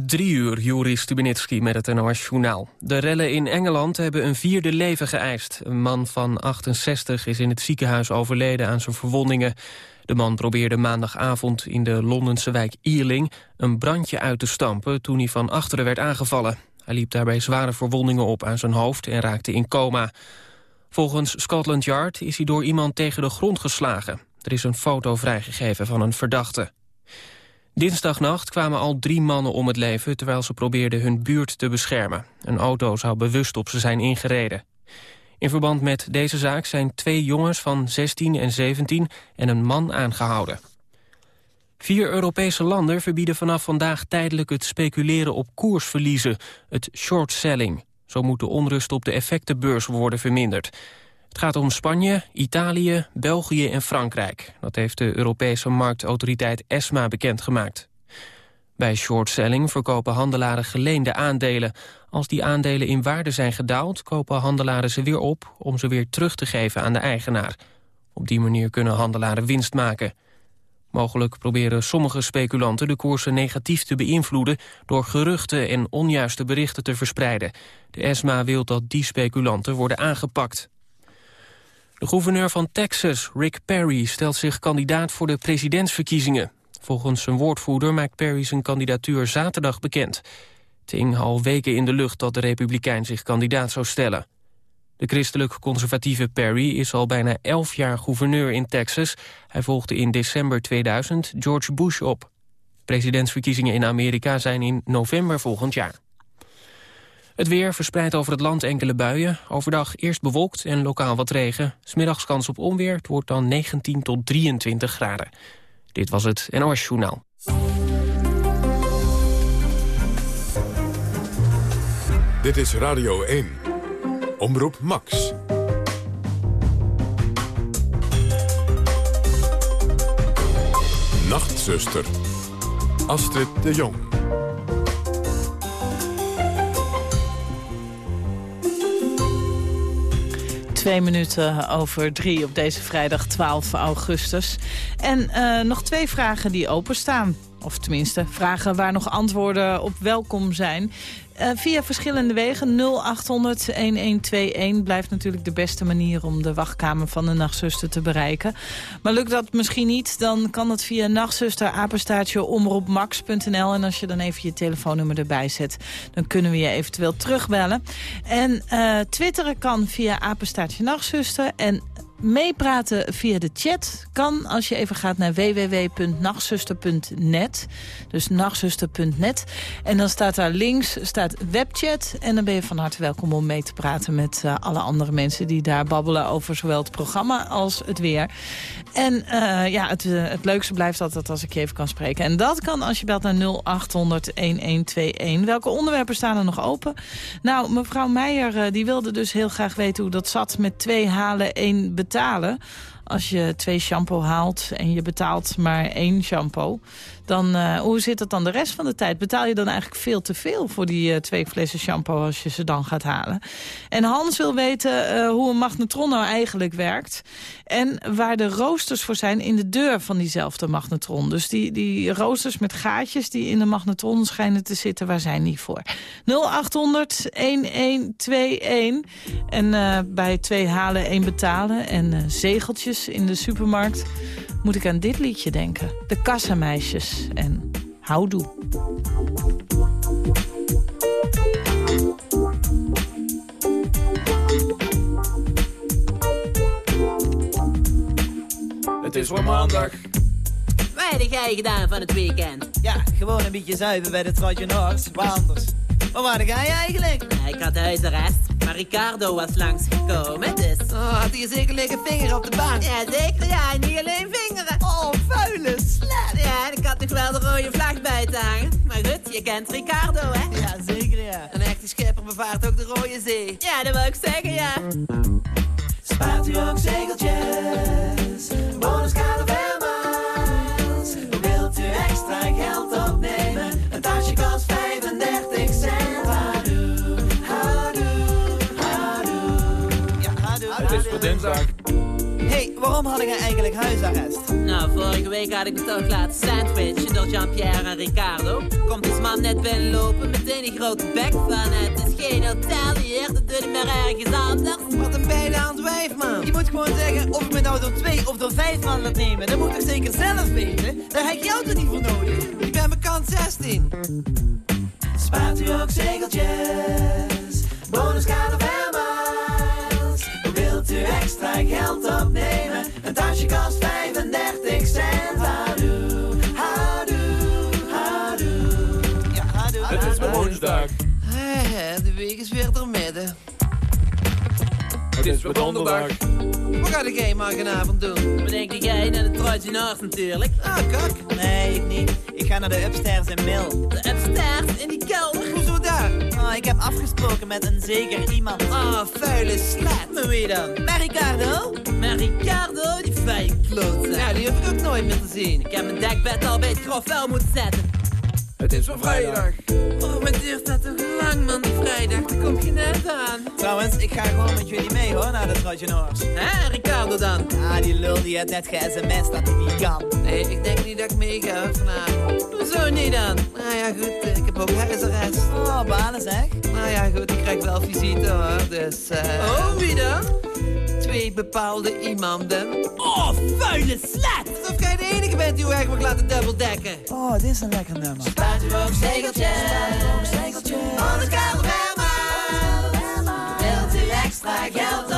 Drie uur, Juri Stubenitski met het NOS-journaal. De rellen in Engeland hebben een vierde leven geëist. Een man van 68 is in het ziekenhuis overleden aan zijn verwondingen. De man probeerde maandagavond in de Londense wijk Ealing... een brandje uit te stampen toen hij van achteren werd aangevallen. Hij liep daarbij zware verwondingen op aan zijn hoofd en raakte in coma. Volgens Scotland Yard is hij door iemand tegen de grond geslagen. Er is een foto vrijgegeven van een verdachte. Dinsdagnacht kwamen al drie mannen om het leven... terwijl ze probeerden hun buurt te beschermen. Een auto zou bewust op ze zijn ingereden. In verband met deze zaak zijn twee jongens van 16 en 17 en een man aangehouden. Vier Europese landen verbieden vanaf vandaag tijdelijk het speculeren op koersverliezen, het short selling. Zo moet de onrust op de effectenbeurs worden verminderd. Het gaat om Spanje, Italië, België en Frankrijk. Dat heeft de Europese marktautoriteit ESMA bekendgemaakt. Bij shortselling verkopen handelaren geleende aandelen. Als die aandelen in waarde zijn gedaald, kopen handelaren ze weer op... om ze weer terug te geven aan de eigenaar. Op die manier kunnen handelaren winst maken. Mogelijk proberen sommige speculanten de koersen negatief te beïnvloeden... door geruchten en onjuiste berichten te verspreiden. De ESMA wil dat die speculanten worden aangepakt. De gouverneur van Texas, Rick Perry, stelt zich kandidaat voor de presidentsverkiezingen. Volgens zijn woordvoerder maakt Perry zijn kandidatuur zaterdag bekend. Het hing al weken in de lucht dat de republikein zich kandidaat zou stellen. De christelijk-conservatieve Perry is al bijna elf jaar gouverneur in Texas. Hij volgde in december 2000 George Bush op. Presidentsverkiezingen in Amerika zijn in november volgend jaar. Het weer verspreidt over het land enkele buien. Overdag eerst bewolkt en lokaal wat regen. Smiddags kans op onweer. Het wordt dan 19 tot 23 graden. Dit was het NOS Journaal. Dit is Radio 1. Omroep Max. Nachtzuster. Astrid de Jong. Twee minuten over drie op deze vrijdag 12 augustus. En uh, nog twee vragen die openstaan. Of tenminste, vragen waar nog antwoorden op welkom zijn. Uh, via verschillende wegen. 0800-1121 blijft natuurlijk de beste manier om de wachtkamer van de nachtzuster te bereiken. Maar lukt dat misschien niet, dan kan het via nachtzuster apenstaartje omroepmax.nl. En als je dan even je telefoonnummer erbij zet, dan kunnen we je eventueel terugbellen. En uh, twitteren kan via apenstaartje nachtzuster. En meepraten via de chat kan als je even gaat naar www.nachtzuster.net. Dus nachtzuster.net. En dan staat daar links staat webchat. En dan ben je van harte welkom om mee te praten met uh, alle andere mensen... die daar babbelen over zowel het programma als het weer. En uh, ja, het, uh, het leukste blijft altijd als ik je even kan spreken. En dat kan als je belt naar 0800-1121. Welke onderwerpen staan er nog open? Nou, mevrouw Meijer die wilde dus heel graag weten hoe dat zat... met twee halen, één betalen als je twee shampoo haalt en je betaalt maar één shampoo... dan uh, hoe zit het dan de rest van de tijd? Betaal je dan eigenlijk veel te veel voor die uh, twee flessen shampoo als je ze dan gaat halen? En Hans wil weten uh, hoe een magnetron nou eigenlijk werkt... en waar de roosters voor zijn in de deur van diezelfde magnetron. Dus die, die roosters met gaatjes die in de magnetron schijnen te zitten, waar zijn die voor? 0800-1121 en bij twee halen één betalen en zegeltjes in de supermarkt moet ik aan dit liedje denken. De kassameisjes en houdoe. Het is voor maandag. Wat heb jij gedaan van het weekend? Ja, gewoon een beetje zuiver bij de Trajanars. Waar anders? Waar waren jij eigenlijk? Ik had huisarrest, maar Ricardo was langsgekomen, dus... Oh, had hij zeker liggen vinger op de bank? Ja, zeker, ja, en niet alleen vingeren. Oh, vuile slet. Ja, en ik had nog wel de rode vlag bij te hangen. Maar goed, je kent Ricardo, hè? Ja, zeker, ja. Een echte schipper bevaart ook de rode zee. Ja, dat wil ik zeggen, ja. Spaart u ook zegeltjes, bonuskaart of dinsdag. hey, Waarom had jij eigenlijk huisarrest? Nou, vorige week had ik me toch laten sandwichen door Jean-Pierre en Ricardo. Komt die man net binnenlopen, meteen een grote bek van het is geen hotel hier, dat doe ik maar ergens anders. Wat een beidehand wijf, man. Je moet gewoon zeggen of ik me nou door twee of door vijf man laat nemen. Dat moet ik zeker zelf weten. Daar heb ik jou toch niet voor nodig? Ik ben bekant 16. Spaart u ook zegeltjes, bonus miles. Extra geld opnemen? Een tasje kost 35 cent. Houdoe, houdoe, houdoe. Ja, houdoe. Het is weer woensdag. Eh, De week is weer door midden. Het is weer donderdag. Wat ga jij morgenavond doen? Wat denk jij naar de Trojanars natuurlijk? Ah, kak. Nee, ik niet. Ik ga naar de upstairs in Mill. De upstairs in die kelder. Ah, ik heb afgesproken met een zeker iemand. Ah, vuile slet. Maar wie dan? Met Ricardo? Maar Ricardo, die vuile klootzak. Ja, die heb ik ook nooit meer gezien. Ik heb mijn dekbed al bij het grof wel moeten zetten. Het is weer vrijdag. Oh, maar duurt dat toch lang, man, die vrijdag. Daar komt je net aan. Trouwens, ik ga gewoon met jullie mee hoor, naar de Trojanoors. Hè, Ricardo dan? Ah, die lul die had net ge-sms dat hij niet kan. Nee, ik denk niet dat ik meega vanavond. Hoezo niet dan? Nou ja, goed, eh, ik heb ook huisarrest. Oh, balen zeg. Nou ja, goed, ik krijg wel visite hoor, dus... eh Oh, wie dan? Twee bepaalde iemanden. Oh, vuile slet! Alsof jij de enige bent die weg mag laten dubbeldekken. Oh, dit is een lekker nummer. Spaart u ook zegeltjes, bonus Wilt u extra geld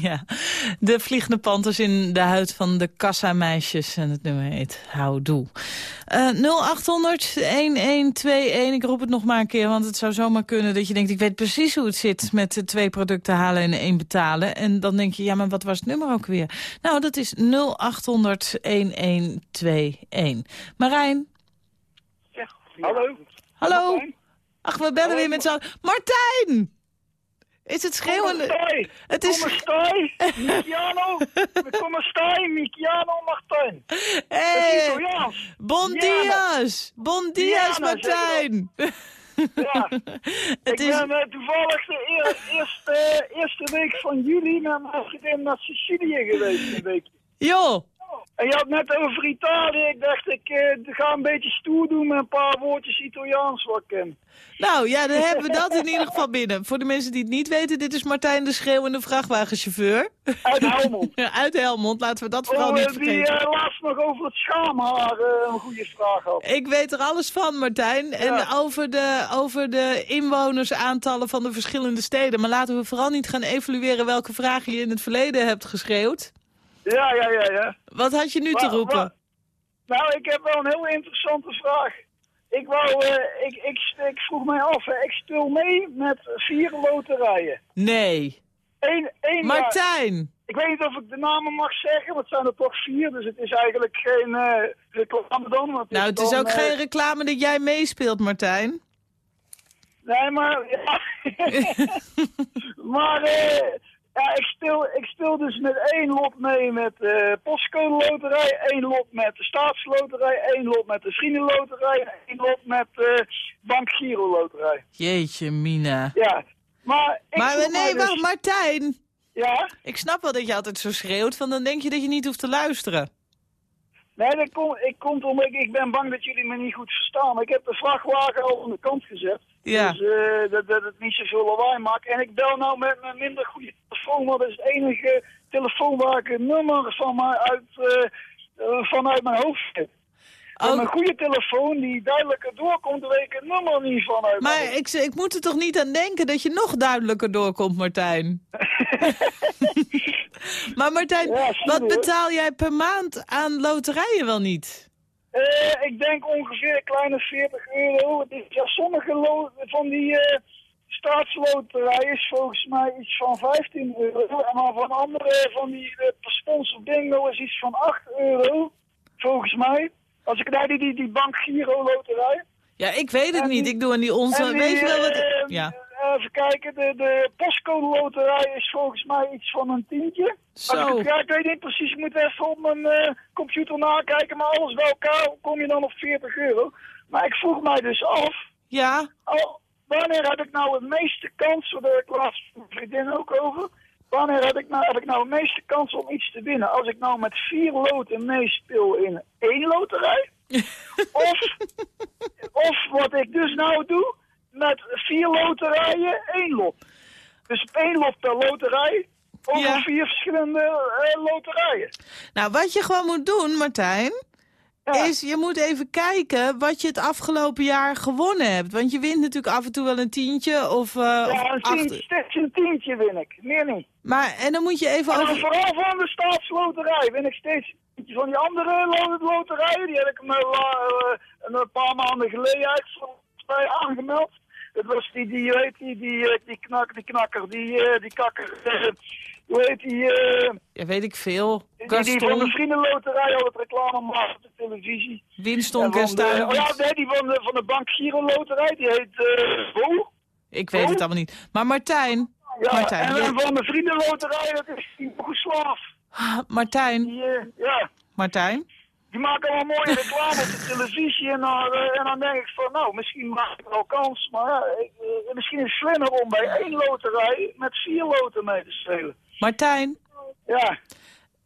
ja, de vliegende panthers in de huid van de kassameisjes. En het nummer heet Houdoe. Eh 0800-1121. Ik roep het nog maar een keer, want het zou zomaar kunnen dat je denkt... ik weet precies hoe het zit met twee producten halen en één betalen. En dan denk je, ja, maar wat was het nummer ook weer? Nou, dat is 0800-1121. Marijn? Hallo? Hallo? Ach, we bellen weer met z'n. Martijn! Is het schreeuwende... stai? Het is... Come stai? Michiano? Come stai? Michiano Martijn. Hey, bon dias! Bon dias, Martijn! Ja. Het ik is... ben eh, toevallig de eer- eerste, eerste week van juli met mijn vriendin naar Sicilië geweest een weekje. Joh, En je had net over Italië. Ik dacht, ik eh, ga een beetje stoer doen met een paar woordjes Italiaans wat ik ken. nou ja, dan hebben we dat in ieder geval binnen. Voor de mensen die het niet weten, dit is Martijn de schreeuwende vrachtwagenchauffeur. Uit Helmond. Uit Helmond, laten we dat vooral Oh, niet eh, die vergeten. eh, laatst nog over het schaamhaar eh, een goede vraag had. Ik weet er alles van, Martijn. En over de, over de inwonersaantallen van de verschillende steden. Maar laten we vooral niet gaan evalueren welke vragen je in het verleden hebt geschreeuwd. Ja, ja, ja, ja. Wat had je nu te roepen? Nou, ik heb wel een heel interessante vraag. Ik, wou, eh, ik, ik, ik vroeg mij af, ik speel mee met vier loterijen. Nee. Eén, één Martijn! ik weet niet of ik de namen mag zeggen, want het zijn er toch vier. Dus het is eigenlijk geen eh reclame dan. Nou, het is dan, ook eh, geen reclame dat jij meespeelt, Martijn. Nee, maar... Ja. maar eh, ja, ik, speel, ik speel dus met één lot mee met de postcode loterij, één lot met de staatsloterij, één lot met de vriendenloterij, en één lot met de bank Giro loterij. Jeetje, Mina. Ja, maar... Ik Maar nee, mij dus- wacht, Martijn. Ja? Ik snap wel dat je altijd zo schreeuwt, van dan denk je dat je niet hoeft te luisteren. Nee, dat kom, ik, komt omdat ik, ik ben bang dat jullie me niet goed verstaan. Ik heb de vrachtwagen al aan de kant gezet. Ja. Dus eh, dat, dat het niet zoveel lawaai maakt. En ik bel nou met mijn minder goede telefoon. Want dat is het enige telefoon waar ik een nummer van mij uit, eh, eh, vanuit mijn hoofd heb. Met Oh, mijn goede telefoon die duidelijker doorkomt, weet ik het nummer niet vanuit mijn maar hoofd. ik, ik moet er toch niet aan denken dat je nog duidelijker doorkomt, Martijn? maar Martijn, Ja, wat betaal jij per maand aan loterijen wel niet? Eh, ik denk ongeveer een kleine 40 euro. Het is, ja, sommige van die eh staatsloterijen is volgens mij iets van 15 euro. En maar van andere van die uh, sponsor bingo is iets van 8 euro. Volgens mij. Als ik naar die, die, die bank Giro loterij. Ja, ik weet het En niet. Ik doe aan die onze... Die, weet je wel wat... eh, Ja. Even kijken, de, de postcode loterij is volgens mij iets van een tientje. Als ik, ja, ik weet niet precies, ik moet even op mijn eh, computer nakijken, maar alles bij elkaar kom je dan op 40 euro. Maar ik vroeg mij dus af, Ja? Oh, wanneer heb ik nou het meeste kans, daar ik laatst mijn vriendin ook over, wanneer heb ik, nou, heb ik nou het meeste kans om iets te winnen? Als ik nou met vier loten meespeel in één loterij, of, of wat ik dus nou doe, met vier loterijen één lot. Dus één lot per loterij, over Ja. vier verschillende eh, loterijen. Nou, wat je gewoon moet doen, Martijn... Ja. is je moet even kijken wat je het afgelopen jaar gewonnen hebt. Want je wint natuurlijk af en toe wel een tientje of, eh, Ja, een, tientje, steeds een tientje win ik, meer niet. Maar, en dan moet je even En over... vooral van de staatsloterij win ik steeds van die andere lo- loterijen. Die heb ik me eh, een paar maanden geleden bij aangemeld. Het was die, die, hoe heet die, die, eh, die, knak, die knakker, die, eh, die kakker, eh, hoe heet die, eh, Ja, weet ik veel. die, die van de vriendenloterij altijd reclame maakt op de televisie. Winston, oh ja, nee, die van de, van de Bank Giro Loterij, die heet Bo. Ik weet het allemaal niet. Maar Martijn, Ja, Martijn, en, en van de vriendenloterij, dat is die Boegeslaaf. Martijn, Die, ja. Martijn. Die maken wel mooie reclame op de televisie en dan, eh, en dan denk ik van, nou, misschien maak ik wel kans. Maar ja, ik, eh, misschien is het slimmer om bij één loterij met vier loten mee te spelen. Martijn, Ja,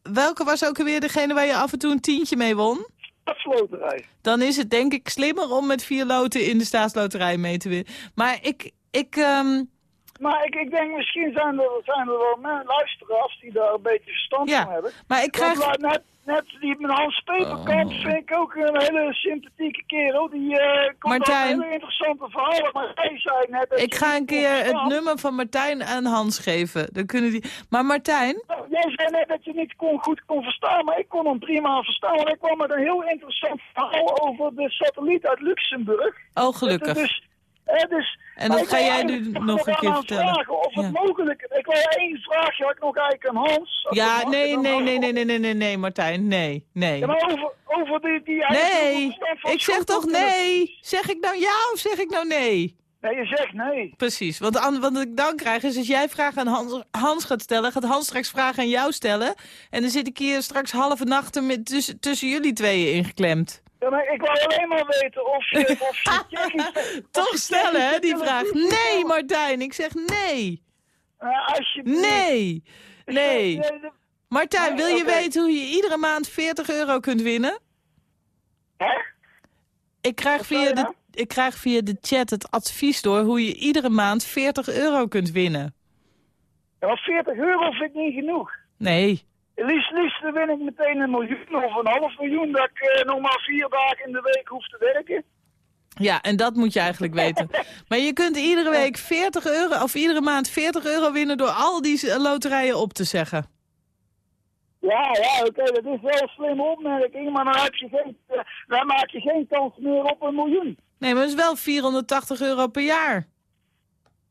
welke was ook alweer degene waar je af en toe een tientje mee won? stadsloterij. Dan is het denk ik slimmer om met vier loten in de staatsloterij mee te winnen. Maar ik, ik, ehm, Maar ik, ik denk, misschien zijn er, zijn er wel luisteraars die daar een beetje verstand van ja, hebben. maar ik krijg... Want net, die met Hans Peperkamp Oh. vind ik ook een hele sympathieke kerel. Die eh komt Martijn. hele interessante verhalen. Maar hij zei net... Ik ga een keer het nummer van Martijn aan Hans geven. Dan kunnen die... Maar Martijn, Nou, Jij zei net dat je niet kon, goed kon verstaan, maar ik kon hem prima verstaan. Want ik kwam met een heel interessant verhaal over de satelliet uit Luxemburg. oh gelukkig. Dus, dus, En dat ga jij nu nog een keer vertellen. Vragen of het Ja. mogelijk is. Ik wil één vraagje had ik nog eigenlijk aan Hans. Ja, nee, nee, nee, nee, nee, nee, nee, nee, Martijn, nee, nee. Ja, maar over, over die... die Nee, ik zeg toch nee? Zeg ik nou ja of zeg ik nou nee? Nee, je zegt nee. Precies, want an- wat ik dan krijg is als jij vragen aan Hans, Hans gaat stellen... gaat Hans straks vragen aan jou stellen... en dan zit ik hier straks halve nachten met tussen, tussen jullie tweeën ingeklemd. Ja, maar ik wou alleen maar weten of je... Of Toch stellen, hè, die vraag. Nee, Martijn, ik zeg nee. Uh, alsjeblieft. Nee, nee. Ja, Martijn, wil je weten hoe je iedere maand 40 euro kunt winnen? Hè? Ik krijg, via de, nou? ik krijg via de chat het advies door hoe je iedere maand 40 euro kunt winnen. Ja, maar 40 euro vind ik niet genoeg. Nee. Liefst, liefst dan win ik meteen een miljoen of een half miljoen, dat ik eh, nog maar vier dagen in de week hoef te werken. Ja, en dat moet je eigenlijk weten. Maar je kunt iedere week 40 euro, of iedere maand 40 euro winnen door al die loterijen op te zeggen. Ja, ja, oké, dat is wel een slimme opmerking, maar dan, heb je geen, eh, dan maak je geen kans meer op een miljoen. Nee, maar dat is wel 480 euro per jaar.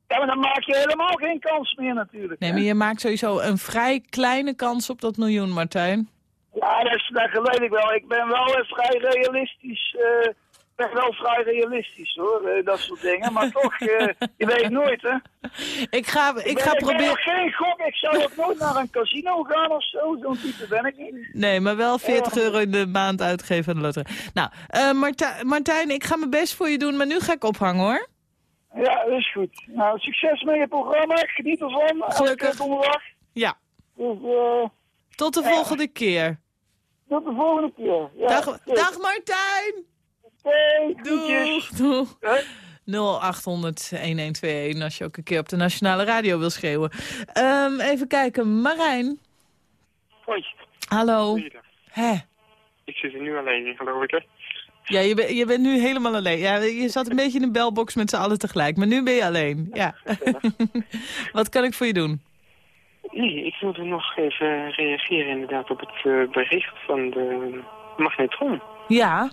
Ja, maar dan maak je helemaal geen kans meer natuurlijk. Nee, hè. maar je maakt sowieso een vrij kleine kans op dat miljoen, Martijn. Ja, dat, is, dat weet ik wel. Ik ben wel eh, vrij realistisch. eh, ik ben wel vrij realistisch hoor, eh, dat soort dingen. Maar toch, je weet nooit hè. Ik ga, ik ga ik ben proberen... geen gok. Ik zou ook nooit naar een casino gaan of zo. Zo'n type ben ik niet. Nee, maar wel 40 euro in de maand uitgeven aan de loterij. Nou, Martijn, Martijn, ik ga mijn best voor je doen, maar nu ga ik ophangen hoor. Ja, dat is goed. Nou, succes met je programma. Geniet ervan. Gelukkig. Donderdag. Ja, Dus eh, tot de volgende keer. tot de volgende keer. Ja, Dag, goed. dag Martijn! Groetjes. Doeg! Doeg. Hè? 0800-1121 als je ook een keer op de nationale radio wil schreeuwen. Ehm, even kijken, Marijn. Hoi. Hallo. Hè? Ik zit er nu alleen in, geloof ik, hè? Ja, je, ben- je bent nu helemaal alleen. Ja, je zat een beetje in een belbox met z'n allen tegelijk, maar nu ben je alleen. Ja. Wat kan ik voor je doen? Nee, ik wilde nog even reageren inderdaad op het eh, bericht van de magnetron. Ja,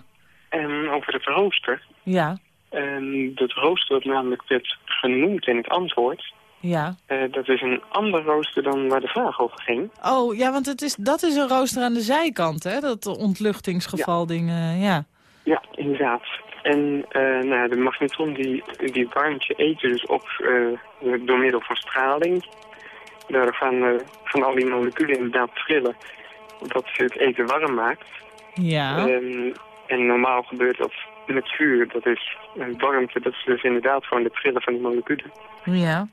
En over het rooster. ja, En dat rooster dat namelijk werd genoemd in het antwoord... ja. eh, dat is een ander rooster dan waar de vraag over ging. Oh, ja, want het is, dat is een rooster aan de zijkant, hè? Dat ontluchtingsgeval ding, ja. Ja, inderdaad. En uh, nou, de magnetron die, die warmt je eten dus op uh, door middel van straling. Daar gaan uh, van al die moleculen inderdaad trillen. Dat ze het eten warm maakt. Ja. Um, en normaal gebeurt dat met vuur. Dat is warmte. Dat is dus inderdaad gewoon de trillen van die moleculen. Ja.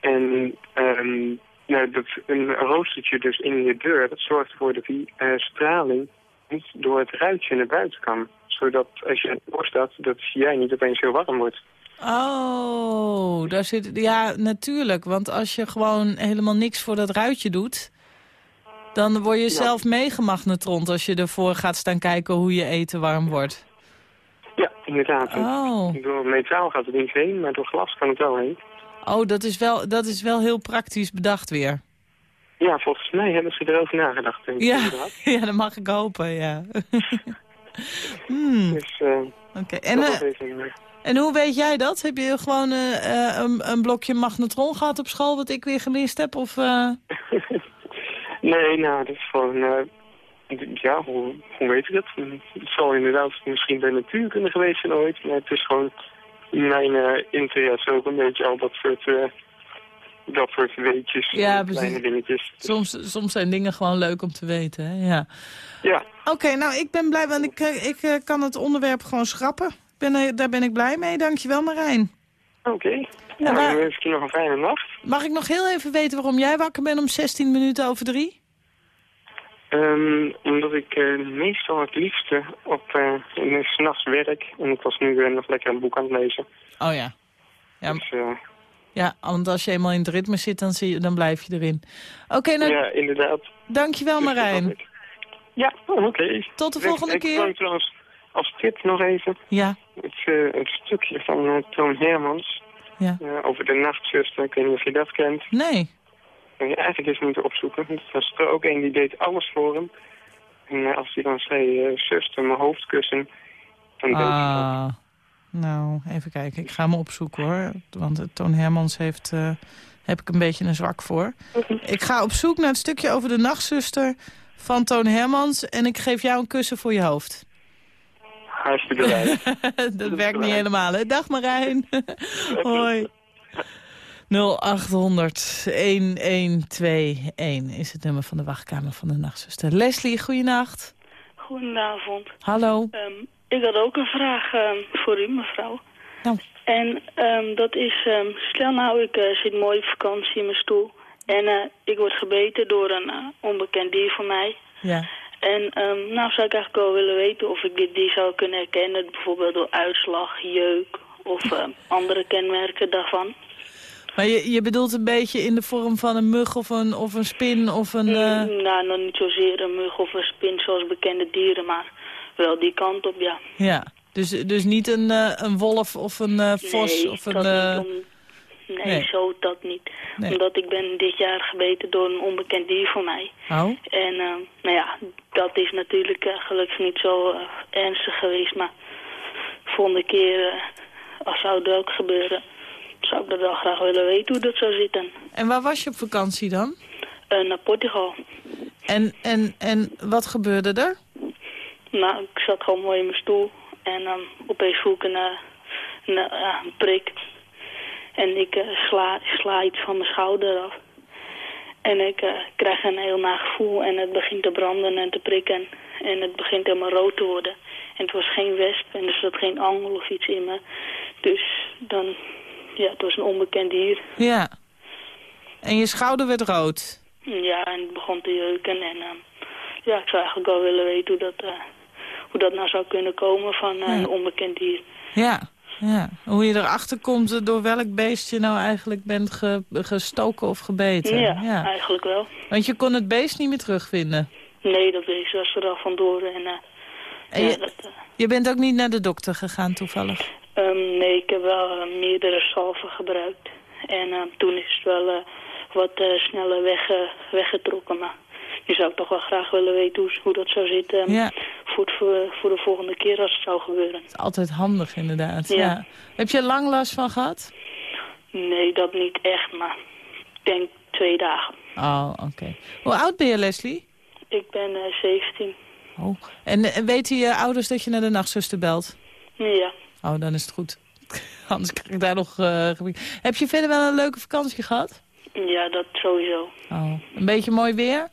En um, nou, dat, een roostertje dus in je deur, dat zorgt ervoor dat die straling niet door het ruitje naar buiten kan zodat als je in het staat, dat jij niet opeens heel warm wordt. Oh, daar zit, ja, natuurlijk. Want als je gewoon helemaal niks voor dat ruitje doet... dan word je ja. zelf meegemagnetrond als je ervoor gaat staan kijken hoe je eten warm wordt. Ja, inderdaad. Oh. Door metaal gaat het niet heen, maar door glas kan het wel heen. Oh, dat is wel, dat is wel heel praktisch bedacht weer. Ja, volgens mij hebben ze erover nagedacht. Denk ik, ja, inderdaad. ja, dat mag ik hopen, ja. Hmm. Dus, uh, Oké, en, uh, en hoe weet jij dat? Heb je gewoon uh, een, een, blokje magnetron gehad op school wat ik weer gemist heb? Of, nee, nou, dat is gewoon... ja, hoe, hoe weet ik dat? Het zal inderdaad misschien bij natuur kunnen geweest zijn ooit, maar het is gewoon mijn interesse ook een beetje al dat soort dat soort weetjes, ja, kleine dingetjes. Soms, soms zijn dingen gewoon leuk om te weten, hè? Ja. ja. Oké, nou, ik ben blij, want ik, ik uh, kan het onderwerp gewoon schrappen. Ben, uh, daar ben ik blij mee. Dankjewel, Marijn. Oké. Okay. Nou, dan wens ik je nog een fijne nacht. Mag ik nog heel even weten waarom jij wakker bent om 16 minuten over drie? Um, omdat ik uh, meestal het liefste op uh, s'nachts werk. En ik was nu nog lekker een boek aan het lezen. Oh ja. Ja, dus, ja, want als je eenmaal in het ritme zit, dan, zie je, dan blijf je erin. Oké, okay, nou... Ja, inderdaad. Dankjewel, Marijn. Ja, oké. Okay. Tot de volgende ik, keer. Ik trouwens als tip nog even. Ja. Het, uh, het stukje van uh, Toon Hermans. Ja. Uh, over de nachtzuster. Ik weet niet of je dat kent. Nee. Dat je eigenlijk eens moeten opzoeken. Er was er ook een die deed alles voor hem. En als hij dan zei, zuster, mijn hoofdkussen. Dan deed ah. Nou, even kijken. Ik ga hem opzoeken hoor. Want Toon Hermans heeft, uh, heb ik een beetje een zwak voor. Ik ga op zoek naar het stukje over de nachtzuster van Toon Hermans. En ik geef jou een kussen voor je hoofd. Hartstikke blij. dat werkt niet helemaal, hè? Dag Marijn. Hoi. 0800 1121 is het nummer van de wachtkamer van de nachtzuster. Leslie, goeienacht. Goedenavond. Hallo. Um, ik had ook een vraag um, voor u, mevrouw. Nou. En um, dat is, um, stel nou ik uh, zit mooi op vakantie in mijn stoel. En uh, ik word gebeten door een uh, onbekend dier van mij. Ja. En nou zou ik eigenlijk wel willen weten of ik dit dier zou kunnen herkennen. Bijvoorbeeld door uitslag, jeuk of andere kenmerken daarvan. Maar je, je bedoelt een beetje in de vorm van een mug of een, of een spin of een... Mm, nou, nog niet zozeer een mug of een spin zoals bekende dieren, maar wel die kant op, ja. Ja, dus, dus niet een, uh, een wolf of een uh, vos nee, of een... Uh... om... nee, nee, zo dat niet. Nee. Omdat ik ben dit jaar gebeten door een onbekend dier voor mij. Oh, En nou ja, dat is natuurlijk gelukkig niet zo ernstig geweest, maar volgende keer, als zou dat ook gebeuren, zou ik dat wel graag willen weten hoe dat zou zitten. en waar was je op vakantie dan? naar Portugal. En, en, en wat gebeurde er? Nou, ik zat gewoon mooi in mijn stoel. En dan opeens voel ik een, een, uh, een prik. En ik uh, sla, sla iets van mijn schouder af. En ik krijg een heel nagevoel en het begint te branden en te prikken. En het begint helemaal rood te worden. En het was geen wesp en er zat geen angel of iets in me. Dus dan, ja, het was een onbekend dier. Ja. En je schouder werd rood? Ja, en het begon te jeuken. En ja, ik zou eigenlijk wel willen weten hoe dat hoe dat nou zou kunnen komen van uh, een onbekend dier. Ja, ja. Hoe je erachter komt door welk beest je nou eigenlijk bent ge gestoken of gebeten. Ja, ja, eigenlijk wel. Want je kon het beest niet meer terugvinden? Nee, dat beest was er al vandoor. En, uh, en je, ja, dat, uh, je bent ook niet naar de dokter gegaan toevallig? Um, nee, ik heb wel meerdere salven gebruikt. En toen is het wel wat sneller wegge weggetrokken. Maar nu zou toch wel graag willen weten hoe, hoe dat zou zitten ja. voor, voor, voor, de volgende keer als het zou gebeuren. Het is altijd handig inderdaad. Ja. Ja. Heb je lang last van gehad? Nee, dat niet echt, maar ik denk twee dagen. Oh, oké. Okay. Hoe oud ben je, Leslie? Ik ben uh, 17. Oh. En, en weten je ouders dat je naar de nachtzuster belt? Ja. Oh, dan is het goed. Anders krijg ik daar nog... eh, gebied. Heb je verder wel een leuke vakantie gehad? Ja, dat sowieso. Oh, een beetje mooi weer?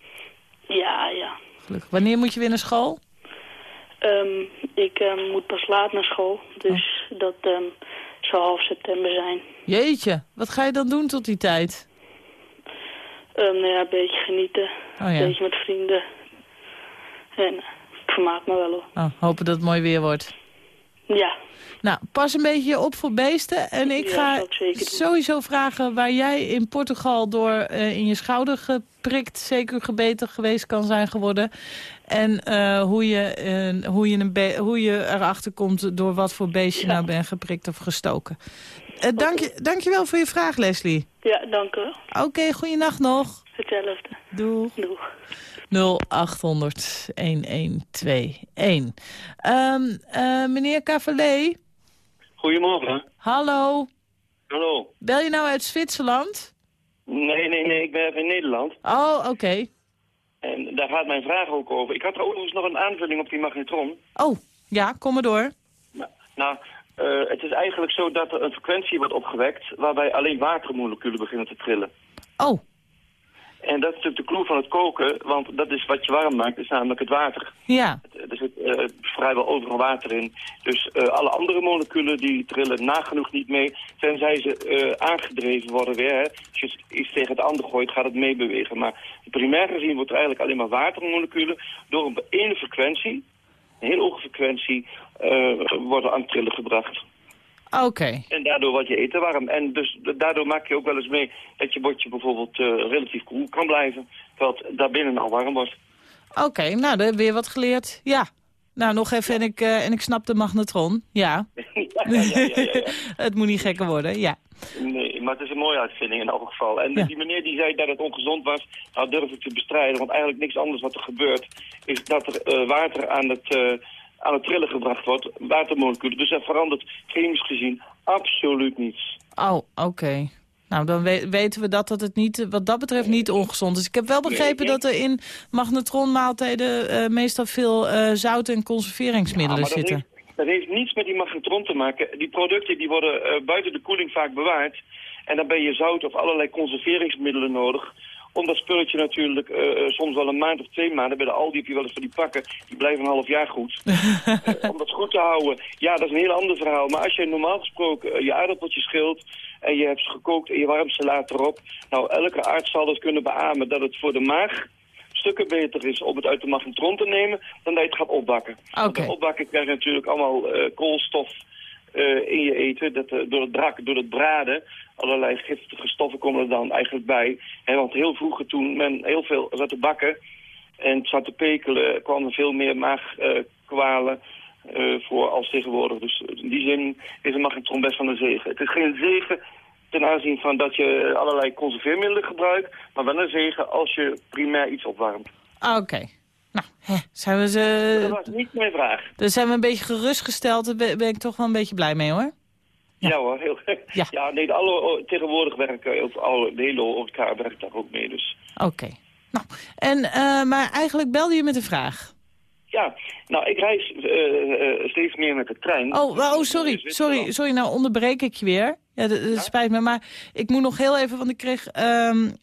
Ja, ja. Gelukkig. Wanneer moet je weer naar school? Ehm, ik ehm, moet pas laat naar school, dus dat ehm, zal half september zijn. Jeetje, wat ga je dan doen tot die tijd? Ehm, nou ja, een beetje genieten, Oh een beetje met vrienden. En eh, ik vermaak me wel hoor. oh, hopen dat het mooi weer wordt. Ja, Nou, pas een beetje op voor beesten. En ik ga sowieso vragen waar jij in Portugal door eh, in je schouder geprikt, zeker gebeten geweest kan zijn geworden. En eh, hoe, je, eh, hoe, je een hoe je erachter komt door wat voor beest je Ja. nou bent geprikt of gestoken. Dank, je, dank je wel voor je vraag, Leslie. ja, dank u. Oké, goeienacht nog. Hetzelfde. Doeg. Doeg. 0800 1121. Ehm eh, meneer Cavalet, Goedemorgen. hallo. Hallo. Bel je nou uit Zwitserland? Nee, nee, nee, ik ben even in Nederland. Oh, oké. En daar gaat mijn vraag ook over. Ik had er overigens nog een aanvulling op die magnetron. Oh, ja, kom maar door. Nou, eh, het is eigenlijk zo dat er een frequentie wordt opgewekt... waarbij alleen watermoleculen beginnen te trillen. Oh, En dat is natuurlijk de clue van het koken, want dat is wat je warm maakt, is namelijk het water. ja. Er zit eh, vrijwel overal water in. Dus eh, alle andere moleculen die trillen nagenoeg niet mee, tenzij ze eh, aangedreven worden weer. Hè. Als je iets tegen het ander gooit, gaat het meebewegen. Maar primair gezien wordt er eigenlijk alleen maar watermoleculen door een ene frequentie, een heel hoge frequentie, worden aan het trillen gebracht. Oké. En daardoor wordt je eten warm. En dus daardoor maak je ook wel eens mee dat je bordje bijvoorbeeld eh, relatief koel kan blijven. Terwijl het daarbinnen al warm wordt. Oké, nou, hebben we weer wat geleerd. Ja. Nou, nog even en ik, eh, en ik snap de magnetron. Ja. ja, ja, ja, ja, ja. het moet niet gekker worden, ja. Nee, maar het is een mooie uitvinding in elk geval. En die meneer die zei dat het ongezond was, nou durf ik te bestrijden. Want eigenlijk niks anders wat er gebeurt, is dat er eh, water aan het, aan het trillen gebracht wordt. Watermoleculen. Dus er verandert chemisch gezien absoluut niets. Oh, oké. Nou, dan we- weten we dat, dat het niet, wat dat betreft niet ongezond is. Ik heb wel begrepen Nee, dat er in magnetronmaaltijden eh, meestal veel eh, zout en conserveringsmiddelen maar dat zitten. heeft, dat heeft niets met die magnetron te maken. Die producten die worden eh, buiten de koeling vaak bewaard. En dan ben je zout of allerlei conserveringsmiddelen nodig. Om dat spulletje natuurlijk eh, eh, soms wel een maand of twee maanden... bij de Aldi heb je wel eens van die pakken, die blijven een half jaar goed. Eh, om dat goed te houden, ja, dat is een heel ander verhaal. Maar als je normaal gesproken je aardappeltjes schilt... en je hebt ze gekookt en je warmt ze later op... nou, elke arts zal het kunnen beamen dat het voor de maag stukken beter is om het uit de magnetron te nemen dan dat je het gaat opbakken. Want Oké. bij opbakken krijg je natuurlijk allemaal koolstof in je eten. Dat, eh, door het braken, door het braden, allerlei giftige stoffen komen er dan eigenlijk bij. Hè, want heel vroeger toen men heel veel zat te bakken en zat te pekelen, kwam er veel meer maagkwalen eh, voor als tegenwoordig. Dus in die zin is een magnetron best van een zegen. Het is geen zegen ten aanzien van dat je allerlei conserveermiddelen gebruikt, maar wel een zegen als je primair iets opwarmt. Oké. Nou, hè, zijn we Dat ze... was niet mijn vraag. Dan zijn we een beetje gerustgesteld. Daar ben ik toch wel een beetje blij mee, hoor. Ja, hoor, heel Ja. ja. nee, alle, tegenwoordig werken, of alle, de hele horeca werkt daar ook mee, dus... Oké. Nou, en, eh, maar eigenlijk belde je met een vraag. Ja, nou, ik reis eh, eh, steeds meer met de trein. Oh, oh sorry, sorry, sorry, nou onderbreek ik je weer. Ja, dat, spijt me, maar ik moet nog heel even, want ik kreeg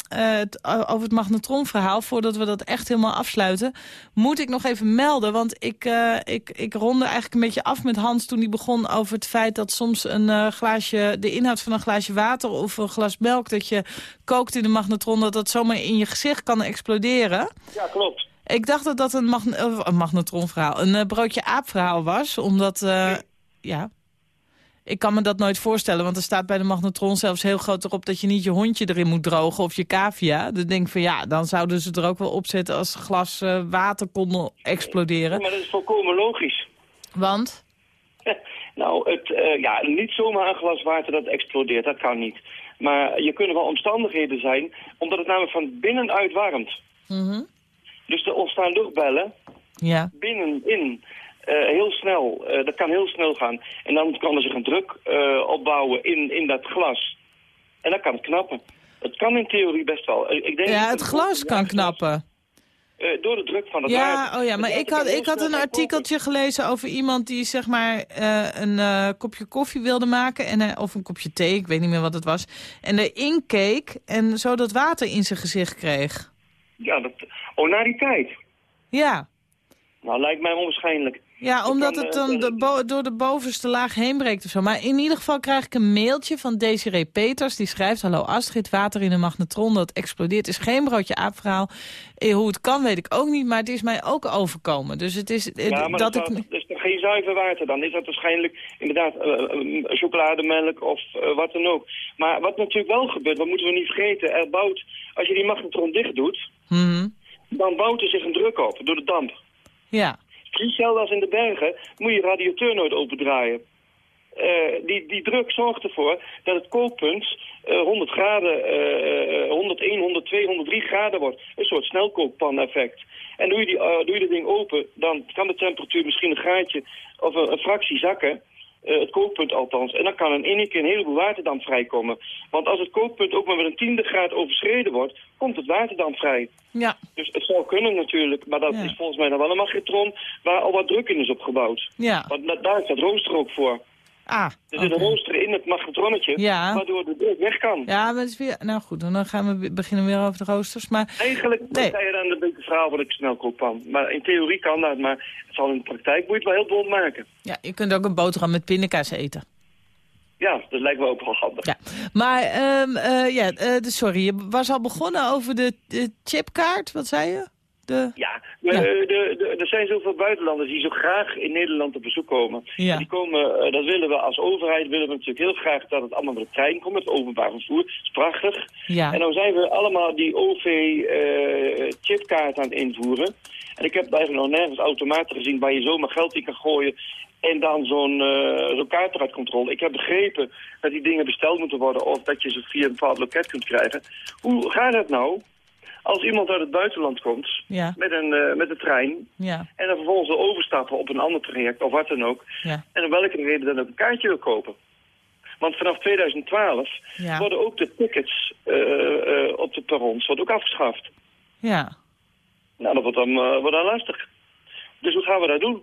het, over het magnetronverhaal, voordat we dat echt helemaal afsluiten, moet ik nog even melden, want ik, eh, ik, ik ronde eigenlijk een beetje af met Hans toen hij begon over het feit dat soms een glaasje, de inhoud van een glaasje water of een glas melk dat je kookt in de magnetron, dat dat zomaar in je gezicht kan exploderen. Ja, klopt. Ik dacht dat dat een, magne een magnetronverhaal, een eh, broodje aapverhaal was. Omdat, eh, ja, ik kan me dat nooit voorstellen. Want er staat bij de magnetron zelfs heel groot erop... dat je niet je hondje erin moet drogen of je cavia. Dan denk ik van ja, dan zouden ze er ook wel op zetten... als glas eh, water kon exploderen. Maar dat is volkomen logisch. Want? Nou, het, ja, niet zomaar een glas water dat explodeert, dat kan niet. Maar je kunnen wel omstandigheden zijn, omdat het namelijk van binnenuit warmt. Mhm. Dus er ontstaan luchtbellen Ja. binnenin. eh, heel snel, eh, dat kan heel snel gaan. En dan kan er zich een druk eh, opbouwen in, in dat glas. En dan kan het knappen. Het kan in theorie best wel. Ik denk ja, dat het glas kan knappen. door de druk van het Ja, oh ja, maar Het ik had, ik had een artikeltje gelezen over iemand die zeg maar een kopje koffie wilde maken. En, of een kopje thee, ik weet niet meer wat het was. En erin keek en zo dat water in zijn gezicht kreeg. Ja, dat, oh, die tijd. Ja, Nou, lijkt mij onwaarschijnlijk. ja omdat kan, het eh, dan de door de bovenste laag heen breekt of zo. Maar in ieder geval krijg ik een mailtje van Desiree Peters. Die schrijft, hallo Astrid, water in een magnetron dat explodeert. is geen broodje aapverhaal. Eh, hoe het kan weet ik ook niet, maar het is mij ook overkomen. Dus het is eh, Ja, maar dat ik... is toch geen zuiver water dan? Is dat waarschijnlijk inderdaad eh, eh, chocolademelk of wat dan ook. Maar wat natuurlijk wel gebeurt, dat moeten we niet vergeten. Er bouwt, als je die magnetron dicht doet, Mhm. Dan bouwt er zich een druk op door de damp. Ja, Hetzelfde als in de bergen, moet je radiateur nooit opendraaien. Eh, die, die druk zorgt ervoor dat het kookpunt eh, 100 graden, eh, 101, 102, 103 graden wordt. Een soort snelkookpan-effect. En doe je, die, eh, doe je dat ding open, dan kan de temperatuur misschien een graadje of een, een fractie zakken. Eh, het kookpunt althans. En dan kan in één keer een heleboel waterdamp vrijkomen. Want als het kookpunt ook maar met een tiende graad overschreden wordt, komt het waterdamp vrij. ja, Dus het zou kunnen natuurlijk, maar dat Ja. is volgens mij nog wel een magnetron waar al wat druk in is opgebouwd. ja. Want da- daar is dat rooster ook voor. Ah, Er zit een rooster in het magnetronnetje, Ja. waardoor de druk weg kan. Ja, maar het is weer... Nou goed, dan gaan we be- beginnen weer over de roosters. Maar Eigenlijk Nee. zei je dan een beetje verhaal wat ik snel kooppan. Maar in theorie kan dat, maar het zal in de praktijk moet je het wel heel bond maken. ja, je kunt ook een boterham met pindakaas eten. Ja, dat lijkt me ook wel handig. Ja. Maar, ehm, eh, ja, de- sorry, je was al begonnen over de, de chipkaart. Wat zei je? De... Ja, Ja. eh, de, de, er zijn zoveel buitenlanders die zo graag in Nederland op bezoek komen. Ja. En Die komen, eh, dat willen we als overheid, willen we natuurlijk heel graag dat het allemaal met de trein komt, met openbaar vervoer. Dat is prachtig. Ja. En dan zijn we allemaal die OV-chipkaart aan het invoeren. En ik heb eigenlijk nog nergens automaten gezien waar je zomaar geld in kan gooien en dan zo'n eh zo'n kaart eruit. Ik heb begrepen dat die dingen besteld moeten worden of dat je ze via een bepaald loket kunt krijgen. Hoe gaat dat nou als iemand uit het buitenland komt Ja, met een, eh, met de trein ja, en dan vervolgens wil overstappen op een ander traject of wat dan ook. ja. En om welke reden dan ook een kaartje wil kopen. Want vanaf 2012 Ja. worden ook de tickets eh, eh, op de perrons wordt ook afgeschaft. Ja, Nou, dat wordt dan, wordt dan lastig. Dus hoe gaan we dat doen?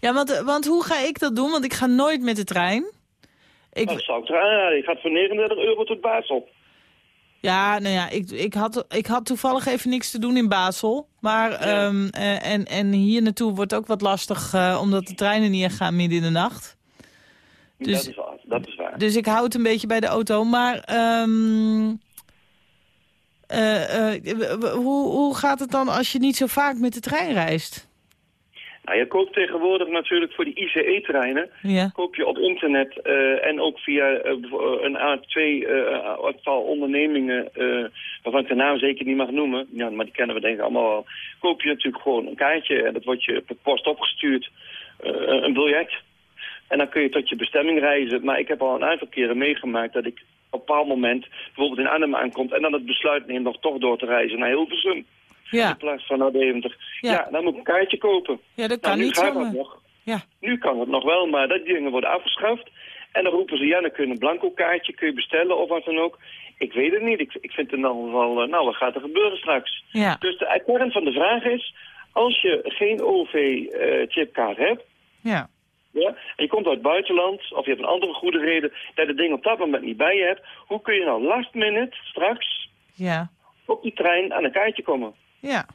ja want, want hoe ga ik dat doen? Want ik ga nooit met de trein. Ik, Nou, dat zou ik aanraden. Je gaat voor 39 euro tot Basel. Ja, nou ja, ik, ik, had, ik had toevallig even niks te doen in Basel. Maar, ehm, eh, en, en hier naartoe wordt ook wat lastig, eh, omdat de treinen niet gaan midden in de nacht. Dus- dat, is waar, dat is waar. Dus ik hou het een beetje bij de auto. Maar ehm, eh, hoe, hoe gaat het dan als je niet zo vaak met de trein reist? Nou, je koopt tegenwoordig natuurlijk voor die ICE-treinen... Ja, koop je op internet eh, en ook via eh, bevo- een A2 eh aantal ondernemingen... eh, waarvan ik de naam zeker niet mag noemen... Ja, maar die kennen we denk ik allemaal wel... koop je natuurlijk gewoon een kaartje en dat wordt je per post opgestuurd. eh, een biljet. En dan kun je tot je bestemming reizen. Maar ik heb al een aantal keren meegemaakt dat ik op een bepaald moment... bijvoorbeeld in Arnhem aankomt en dan het besluit neemt om toch door te reizen naar Hilversum... ja, in plaats van. Ja. Ja. dan moet ik een kaartje kopen. ja dat Nou, kan nu niet gaat dat nog. Ja, Nu kan het nog wel, maar dat dingen worden afgeschaft. En dan roepen ze, ja, dan kun je een blanco kaartje kun je bestellen of wat dan ook. Ik weet het niet. Ik, ik vind het dan wel, eh, nou, wat gaat er gebeuren straks? ja, Dus de kern van de vraag is, als je geen OV-chipkaart hebt, ja, ja, en je komt uit het buitenland, of je hebt een andere goede reden dat je het ding op dat moment niet bij je hebt, hoe kun je nou last minute straks ja, op die trein aan een kaartje komen? Ja.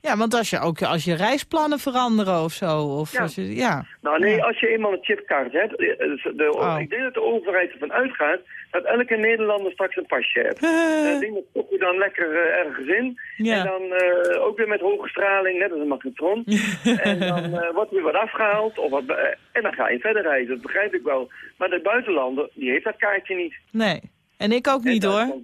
Ja, want als je ook als je reisplannen veranderen of zo. Of Ja. Als je, ja. Nou nee, Ja. als je eenmaal een chipkaart hebt, eh, de, de- Oh. ik denk dat de overheid ervan uitgaat dat elke Nederlander straks een pasje heeft. En dat ding dat stop je dan lekker eh, ergens in. Ja. En dan eh, ook weer met hoge straling, net als een magnetron. en dan eh, wordt er weer wat afgehaald. Of wat, eh, en dan ga je verder reizen, dat begrijp ik wel. Maar de buitenlander, die heeft dat kaartje niet. Nee. En ik ook niet hoor.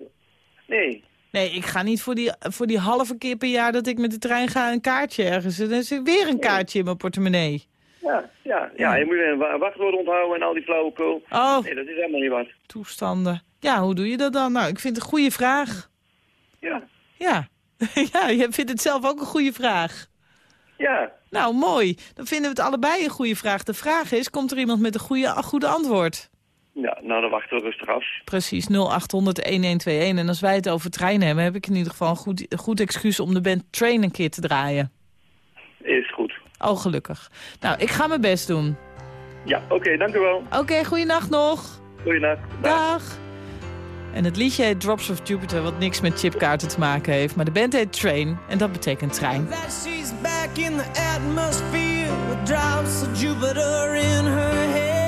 Nee. Nee, ik ga niet voor die, voor die halve keer per jaar dat ik met de trein ga een kaartje ergens. Dan is er weer een kaartje in mijn portemonnee. Ja, ja, ja, je moet weer een wa- wachtwoord onthouden en al die flauwekul. Oh, Nee, dat is helemaal niet wat. toestanden. Ja, hoe doe je dat dan? Nou, ik vind het een goede vraag. Ja, Ja. ja, je vindt het zelf ook een goede vraag. ja. Nou, mooi. Dan vinden we het allebei een goede vraag. De vraag is, komt er iemand met een goede, goede antwoord? Ja, nou dan wachten we rustig af. Precies, 0800-1121. En als wij het over treinen hebben, heb ik in ieder geval een goed, een goed excuus om de band Train een keer te draaien. Is goed. Oh, gelukkig. Nou, ik ga mijn best doen. Ja, oké, dank u wel. Oké, okay, goeienacht nog. Goeienacht. Dag. En het liedje heet Drops of Jupiter, wat niks met chipkaarten te maken heeft. Maar de band heet Train en dat betekent trein. That she's back in the atmosphere with drops of Jupiter in her head.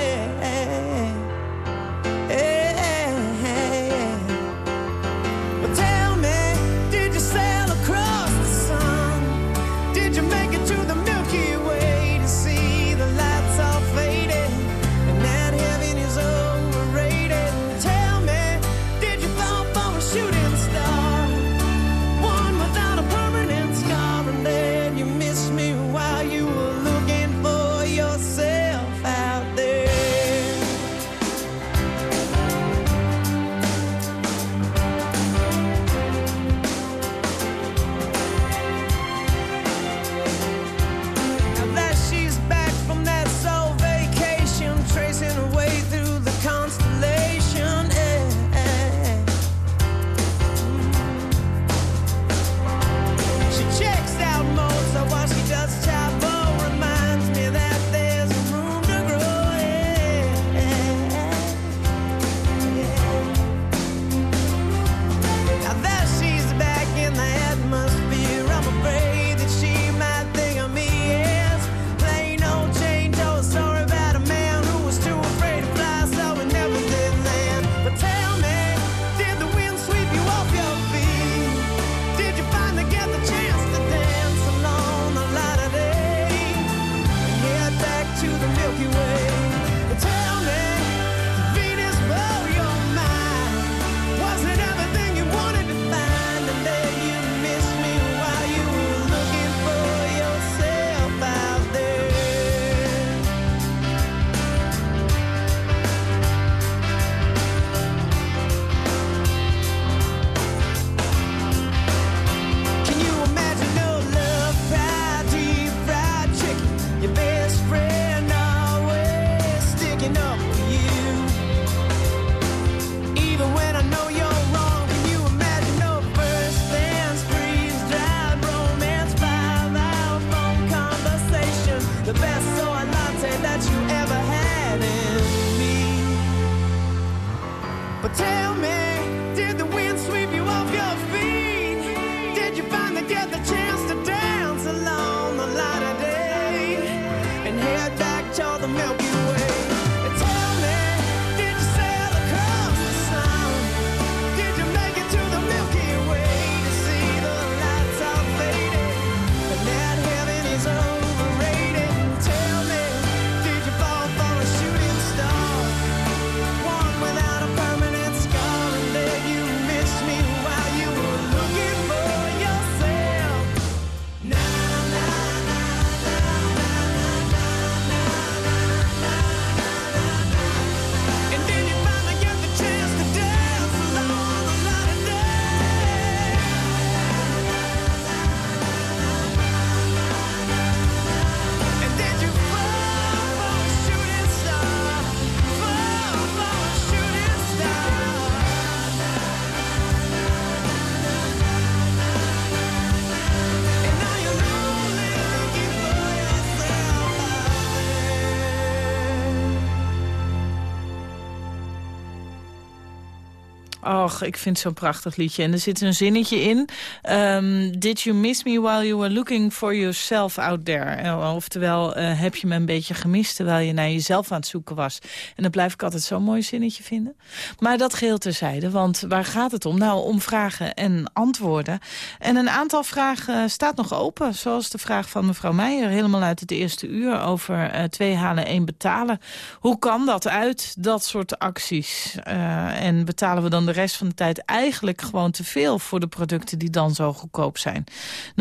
Och, ik vind zo'n prachtig liedje. En er zit een zinnetje in. Ehm, Did you miss me while you were looking for yourself out there? Eh, Oftewel, eh, heb je me een beetje gemist terwijl je naar jezelf aan het zoeken was? En dan blijf ik altijd zo'n mooi zinnetje vinden. Maar dat geheel terzijde, want waar gaat het om? Nou, om vragen en antwoorden. En een aantal vragen staat nog open. Zoals de vraag van mevrouw Meijer, helemaal uit het eerste uur... over eh, twee halen, één betalen. Hoe kan dat uit, dat soort acties? En betalen we dan de de rest van de tijd eigenlijk gewoon te veel... voor de producten die dan zo goedkoop zijn.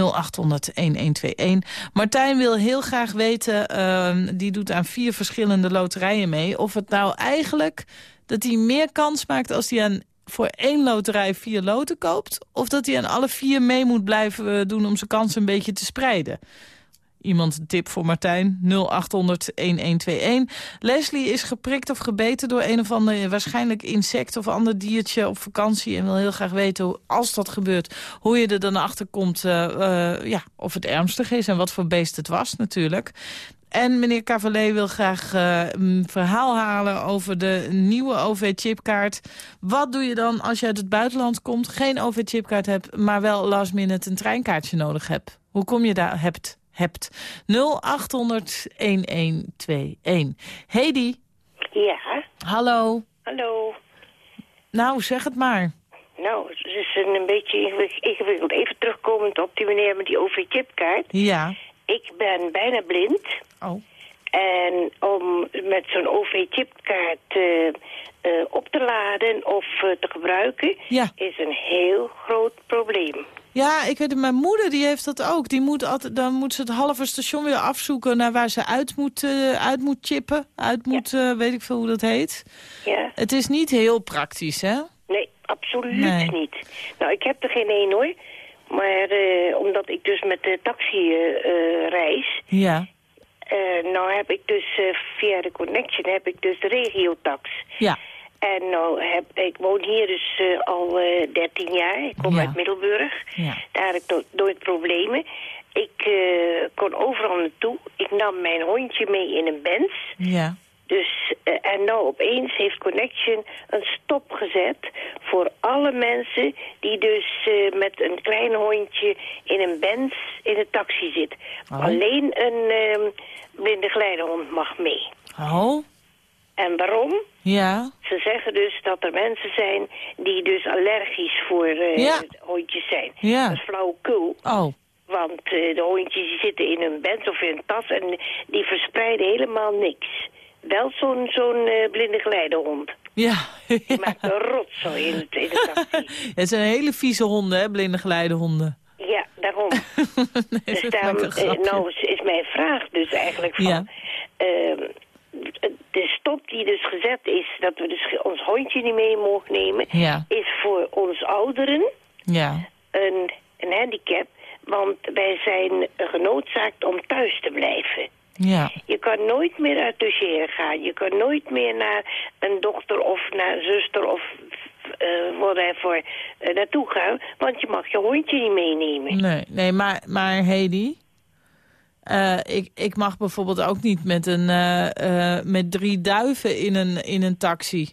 0800-1121. Martijn wil heel graag weten, ehm, die doet aan vier verschillende loterijen mee... of het nou eigenlijk dat hij meer kans maakt als hij aan voor één loterij vier loten koopt... of dat hij aan alle vier mee moet blijven eh, doen om zijn kans een beetje te spreiden. Iemand een tip voor Martijn, 0800-1121. Leslie is geprikt of gebeten door een of ander... waarschijnlijk insect of ander diertje op vakantie... en wil heel graag weten, hoe, als dat gebeurt... hoe je er dan achter komt uh, uh, ja, of het ernstig is... en wat voor beest het was natuurlijk. En meneer Cavalet wil graag uh, een verhaal halen over de nieuwe OV-chipkaart. Wat doe je dan als je uit het buitenland komt, geen OV-chipkaart hebt... maar wel last minute een treinkaartje nodig hebt? Hoe kom je daar? Hebt, hebt. 0800-1121. Hedy. Ja. Hallo. Hallo. Nou, zeg het maar. Nou, het is een, een beetje ingewikkeld. Even terugkomend op die meneer met die OV-chipkaart. Ja. Ik ben bijna blind. Oh. En om met zo'n OV-chipkaart uh, uh, op te laden of uh, te gebruiken... Ja. is een heel groot probleem. Ja, ik weet het, mijn moeder die heeft dat ook. Die moet altijd, dan moet ze het halve station weer afzoeken naar waar ze uit moet, uit moet chippen. Uit moet, ja. weet ik veel hoe dat heet. Ja. Het is niet heel praktisch, hè? Nee, absoluut Nee. niet. Nou, ik heb er geen één hoor. Maar omdat ik dus met de taxi reis... Ja. Uh, nou heb ik dus via de connection heb ik dus de regiotax. Ja. En nou heb, ik woon hier dus al 13 jaar. Ik kom Ja. uit Middelburg. Ja. Daar had ik no nooit problemen. Ik kon overal naartoe. Ik nam mijn hondje mee in een Benz. Ja. Dus, uh, en nou opeens heeft Connection een stop gezet voor alle mensen die dus uh, met een klein hondje in een Benz in een taxi zit. Oh. Alleen een uh, blinde geleidehond mag mee. Oh. En waarom? Ja. Ze zeggen dus dat er mensen zijn die dus allergisch voor uh, Ja. hondjes zijn. Ja. Dat is flauwekul. Oh. Want de hondjes die zitten in een Benz of in een tas en die verspreiden helemaal niks. Wel zo'n zo'n uh, blinde geleidehond. Ja. Die maakt een rotzooi in, het, in de taxi. Het zijn hele vieze honden, hè, blinde geleidehonden. Ja, daarom. nee, dus daarom, grapje. nou is, is mijn vraag dus eigenlijk van... Ja. Uh, de stop die dus gezet is, dat we dus ons hondje niet mee mogen nemen... Ja. is voor ons ouderen Ja. een, een handicap. Want wij zijn genoodzaakt om thuis te blijven. Ja. Je kan nooit meer uit logeren gaan. Je kan nooit meer naar een dochter of naar een zuster of uh, whatever uh, naartoe gaan. Want je mag je hondje niet meenemen. Nee, nee maar, maar Hedy... Uh, ik, ik mag bijvoorbeeld ook niet met, een, met drie duiven in een, in een taxi.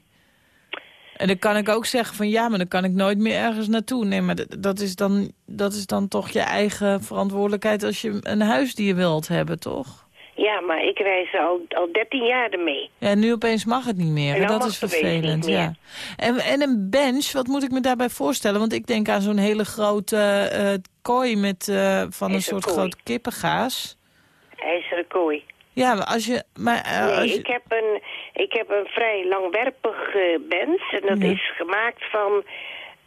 En dan kan ik ook zeggen van ja, maar dan kan ik nooit meer ergens naartoe. Nee, maar dat is dan, dat is dan toch je eigen verantwoordelijkheid als je een huisdier wilt hebben, toch? Ja, maar ik reis al, al 13 jaar ermee. Ja, nu opeens mag het niet meer. En dat is vervelend. Ja. En, en een bench, wat moet ik me daarbij voorstellen? Want ik denk aan zo'n hele grote uh, kooi met, uh, van een soort kooi. groot kippengaas. IJzeren kooi. Ja, maar als je... Maar, uh, nee, als je... ik, heb een, ik heb een vrij langwerpig bench. En dat Ja. is gemaakt van...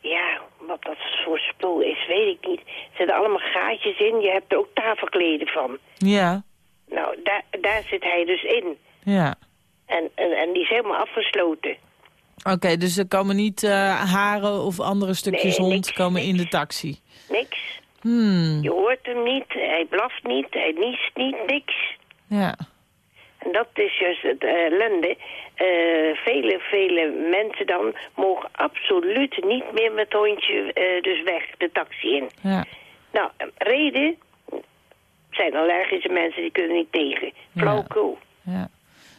Ja, wat dat voor spul is, weet ik niet. Er zitten allemaal gaatjes in. Je hebt er ook tafelkleden van. Ja, Nou, daar, daar zit hij dus in. ja. En, en, en die is helemaal afgesloten. Oké, dus er komen niet uh, haren of andere stukjes Nee, hond niks, komen in de taxi. Niks. Hmm, Je hoort hem niet, hij blaft niet, hij niest niet, niks. ja. En dat is juist het uh, ellende. Uh, vele, vele mensen dan mogen absoluut niet meer met hondje uh, dus weg, de taxi in. Ja. Nou, reden zijn allergische mensen, die kunnen niet tegen. Flauwkul. Ja.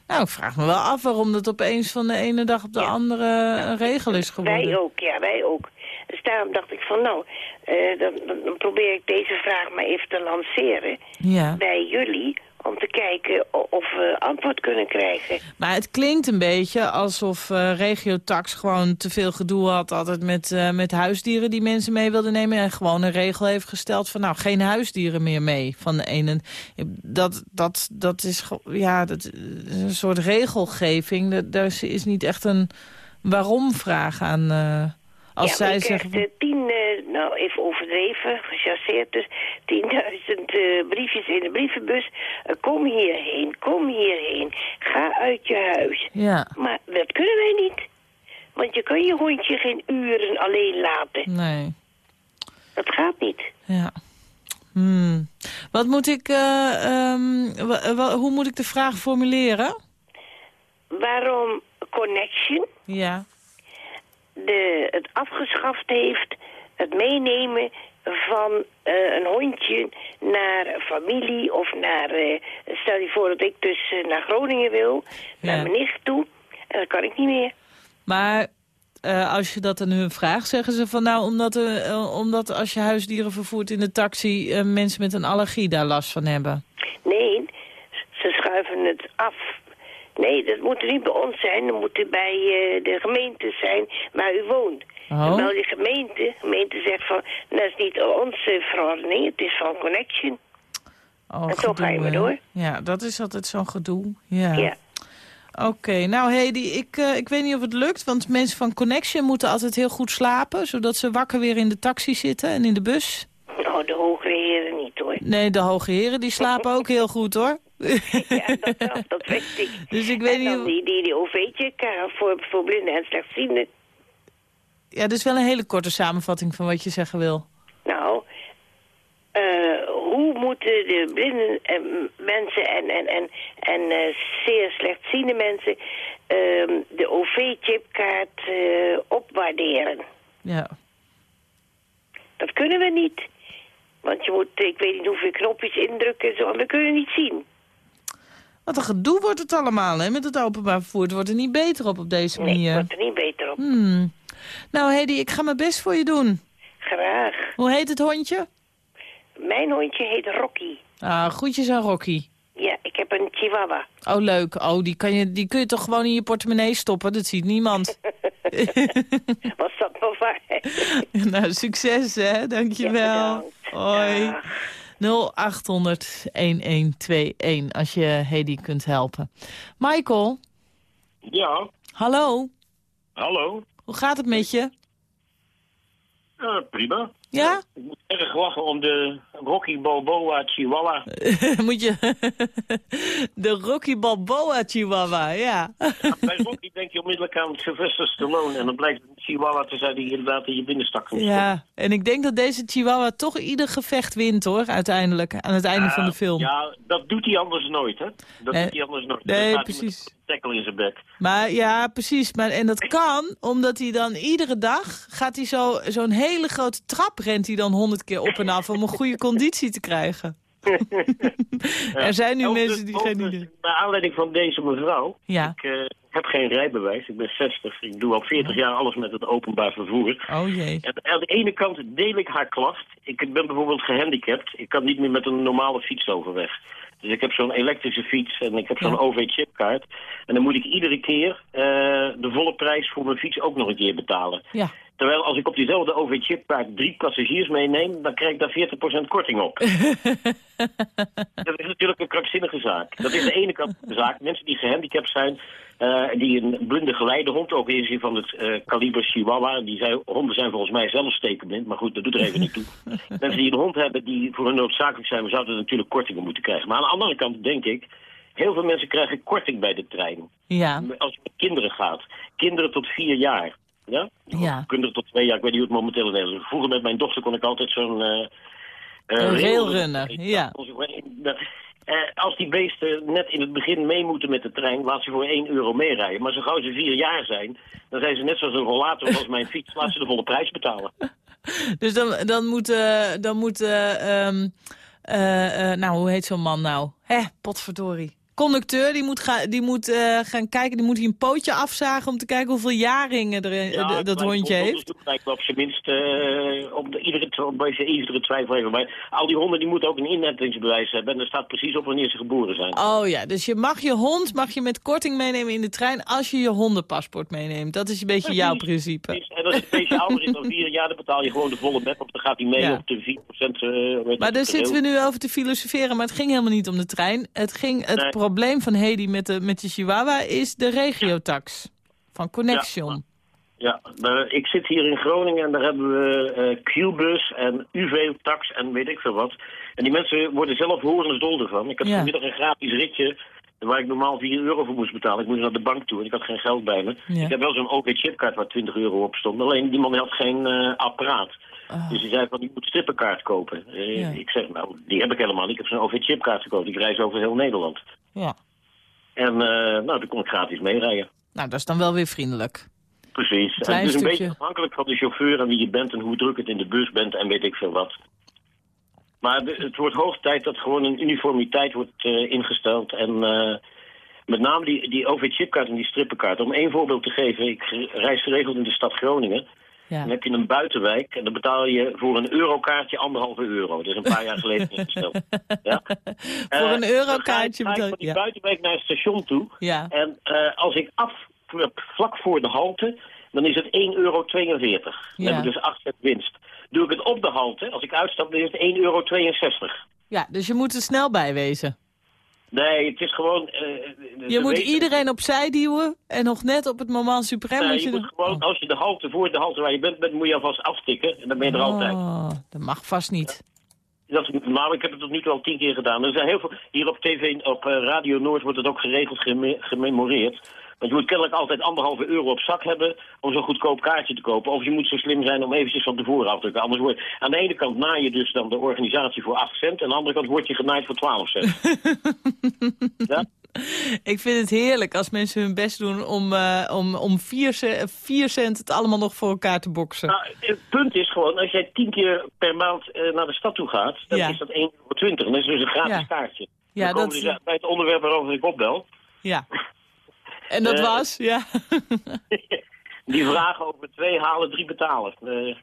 Nou, ik vraag me wel af waarom dat opeens van de ene dag op de Ja. andere een regel is geworden. Wij ook, ja, wij ook. Dus daarom dacht ik van, nou, uh, dan, dan, probeer ik deze vraag maar even te lanceren Ja. bij jullie... om te kijken of we antwoord kunnen krijgen. Maar het klinkt een beetje alsof uh, Regiotax gewoon te veel gedoe had... altijd met, uh, met huisdieren die mensen mee wilden nemen... en gewoon een regel heeft gesteld van nou, geen huisdieren meer mee. Van de ene. Dat, dat, dat, is, ja, dat is een soort regelgeving. Daar is niet echt een waarom-vraag aan... Uh, Als ja, zij zeggen... eh, tien, eh, nou even overdreven, gechasseerd dus, 10.000 eh, briefjes in de brievenbus. Eh, kom hierheen, kom hierheen, ga uit je huis. Ja, Maar dat kunnen wij niet. Want je kan je hondje geen uren alleen laten. nee. Dat gaat niet. Ja. Hmm. Wat moet ik, eh, ehm, hoe moet ik de vraag formuleren? Waarom Connection Ja. de, het afgeschaft heeft, het meenemen van eh, een hondje naar familie of naar... eh, stel je voor dat ik dus eh, naar Groningen wil, naar mijn nicht toe. En dat kan ik niet meer. Maar als je dat aan hun vraagt, zeggen ze van nou, omdat, omdat als je huisdieren vervoert in de taxi, mensen met een allergie daar last van hebben. Nee, ze schuiven het af. Nee, dat moet niet bij ons zijn. Dat moet bij de gemeente zijn waar u woont. Oh. Wel die gemeente, de gemeente zegt van, dat is niet onze verordening, het is van Connection. Oh, En zo ga je maar door. Ja, dat is altijd zo'n gedoe. Ja. Ja. Oké, nou Hedy, ik, eh, ik weet niet of het lukt, want mensen van Connection moeten altijd heel goed slapen, zodat ze wakker weer in de taxi zitten en in de bus. Oh, de hogere heren niet hoor. Nee, de hoge heren die slapen ook heel goed hoor. Ja, dat, weet ik. Dus ik weet en dan niet... die, die, die OV'tje voor, voor blinden en slechtzienden. Ja, dit is wel een hele korte samenvatting van wat je zeggen wil. Nou, eh, hoe moeten de blinden en mensen en, en, en, en eh, zeer slechtziende mensen ehm, de OV-chipkaart eh, opwaarderen? Ja. Dat kunnen we niet. Want je moet, ik weet niet hoeveel knopjes indrukken en zo, we kunnen niet zien. Wat een gedoe wordt het allemaal, hè, met het openbaar vervoer. Het wordt er niet beter op op deze Nee, manier. het wordt er niet beter op. Hmm. Nou, Hedy, ik ga mijn best voor je doen. Graag. Hoe heet het hondje? Mijn hondje heet Rocky. Ah, groetjes aan Rocky. Ja, ik heb een chihuahua. Oh, leuk. Oh, die, kan je, die kun je toch gewoon in je portemonnee stoppen? Dat ziet niemand. Was dat nog waar? nou, succes, hè. Dankjewel. Hoi. 0800-1121 als je Hedy kunt helpen. Michael, Ja, hallo. hallo. Hoe gaat het met je? Ja, prima. Ja? Ik moet erg lachen om de Rocky Balboa Chihuahua. Moet je... De Rocky Balboa Chihuahua, ja. Bij Rocky denk je onmiddellijk aan Sylvester Stallone. En dan blijkt een Chihuahua te zijn die inderdaad in je binnenstak komt. Ja, en ik denk dat deze Chihuahua toch ieder gevecht wint, hoor, uiteindelijk. Aan het einde van de film. Ja, dat doet hij anders nooit, hè? Dat Nee. doet hij anders nooit. Nee, precies. In zijn bek. Maar ja, precies. Maar, en dat kan omdat hij dan iedere dag gaat hij zo, zo'n hele grote trap rent hij dan honderd keer op en af om een goede conditie te krijgen. Er zijn nu Overigens- mensen die geen idee. Naar aanleiding van deze mevrouw. Ja. Ik eh, heb geen rijbewijs. Ik ben 60. Ik doe al 40 jaar alles met het openbaar vervoer. Oh jee. En aan de ene kant deel ik haar klacht. Ik ben bijvoorbeeld gehandicapt. Ik kan niet meer met een normale fiets overweg. Dus ik heb zo'n elektrische fiets en ik heb zo'n Ja. OV-chipkaart. En dan moet ik iedere keer eh, de volle prijs voor mijn fiets ook nog een keer betalen. Ja. Terwijl als ik op diezelfde OV-chipkaart drie passagiers meeneem, dan krijg ik daar 40% korting op. dat is natuurlijk een krankzinnige zaak. Dat is de ene kant de zaak. Mensen die gehandicapt zijn, eh, die een blinde geleidehond, ook is hij van het eh, kaliber Chihuahua. Die zijn, honden zijn volgens mij zelf stekenblind, maar goed, dat doet er even niet toe. Mensen die een hond hebben die voor hun noodzakelijk zijn, we zouden natuurlijk kortingen moeten krijgen. Maar aan de andere kant denk ik, heel veel mensen krijgen korting bij de trein. Ja. Als het met kinderen gaat. Kinderen tot vier jaar. Ja? Ja. Kinderen tot twee jaar, ik weet niet hoe het momenteel in Nederland is. Vroeger met mijn dochter kon ik altijd zo'n... Een railrunner- railrunner, ja. Eh, als die beesten net in het begin mee moeten met de trein, laat ze voor 1 euro meerijden. Maar zo gauw ze vier jaar zijn, dan zijn ze net zoals een rollator als mijn fiets. Laat ze de volle prijs betalen. Dus dan, dan moet, dan moet eh, ehm, eh, eh, nou, hoe heet zo'n man nou? Hé, potverdorie. Conducteur, die moet, ga, die moet eh, gaan kijken, die moet hier een pootje afzagen om te kijken hoeveel jaringen er, dat hondje heeft. Me op zijn minst eh, op de, iedere, zijn iedere twijfel even. Maar al die honden die moeten ook een inhentingsbewijs hebben. En er staat precies op wanneer ze geboren zijn. Oh ja, dus je mag je hond mag je met korting meenemen in de trein als je je hondenpaspoort meeneemt. Dat is een beetje jouw principe. En als het een beetje ouder is dan vier jaar, dan betaal je gewoon de volle bek op. Dan gaat hij mee Ja. op de 4%. eh, Maar daar zitten we nu over te filosoferen, maar het ging helemaal niet om de trein. Het, ging, het Nee. Probleem van Hedy met de, met de Chihuahua is de regiotax van Connection. Ja, daar- ik zit hier in Groningen en daar hebben we eh Qbus en UV-tax en weet ik veel wat. En die mensen worden zelf horensdol ervan. Ik had Ja. vanmiddag een gratis ritje waar ik normaal 4 euro voor moest betalen. Ik moest naar de bank toe en ik had geen geld bij me. Ja. Ik heb wel zo'n OK-chipkaart waar 20 euro op stond. Alleen die man had geen eh, apparaat. Dus hij zei van, die moet strippenkaart kopen. Eh, Ja. Ik zeg, nou, die heb ik helemaal niet. Ik heb zo'n OV-chipkaart gekocht. Ik reis over heel Nederland. Ja. En eh, nou, dan kon ik gratis meerijden. Nou, dat is dan wel weer vriendelijk. Precies. En het is een beetje afhankelijk van de chauffeur en wie je bent en hoe druk het in de bus bent en weet ik veel wat. Maar de- het wordt hoog tijd dat gewoon een uniformiteit wordt eh, ingesteld. En met name die, die OV-chipkaart en die strippenkaart. Om één voorbeeld te geven, ik reis geregeld in de stad Groningen. Ja. Dan heb je een buitenwijk en dan betaal je voor een eurokaartje anderhalve euro. Dat is een paar jaar geleden ingesteld. Ja? Voor een Eh, eurokaartje betaal- van die ja. buitenwijk naar het station toe. Ja. En eh, als ik af, vlak voor de halte, dan is het 1,42 euro. Dan heb ik dus 8 cent winst. Doe ik het op de halte, als ik uitstap, dan is het 1,62 euro. Ja, dus je moet er snel bij wezen. Nee, het is gewoon... eh, Je ze moet weten- iedereen opzij duwen en nog net op het moment suprem Nee, je je... moet gewoon, als je de halte, voor de halte waar je bent, bent moet je alvast aftikken. En dan ben je er altijd. Oh, dat mag vast niet. Dat is, maar ik heb het tot nu toe al tien keer gedaan. Er zijn heel veel, hier op tv, op eh, Radio Noord wordt het ook geregeld geme- gememoreerd. Want je moet kennelijk altijd anderhalve euro op zak hebben om zo'n goedkoop kaartje te kopen. Of je moet zo slim zijn om eventjes van tevoren af te drukken. Anders wordt aan de ene kant naai je dus dan de organisatie voor 8 cent. En aan de andere kant word je genaaid voor 12 cent. Ik vind het heerlijk als mensen hun best doen om, eh, om, om vier, ce- vier cent het allemaal nog voor elkaar te boksen. Nou, het punt is gewoon, als jij tien keer per maand eh, naar de stad toe gaat, dan Ja. is dat 1,20 euro. Dat is dus een gratis Ja. kaartje. Ja, dan dat- dus bij het onderwerp waarover ik opbel. Ja. En dat Eh, was, ja. Die vragen over twee halen, drie betalen. Eh,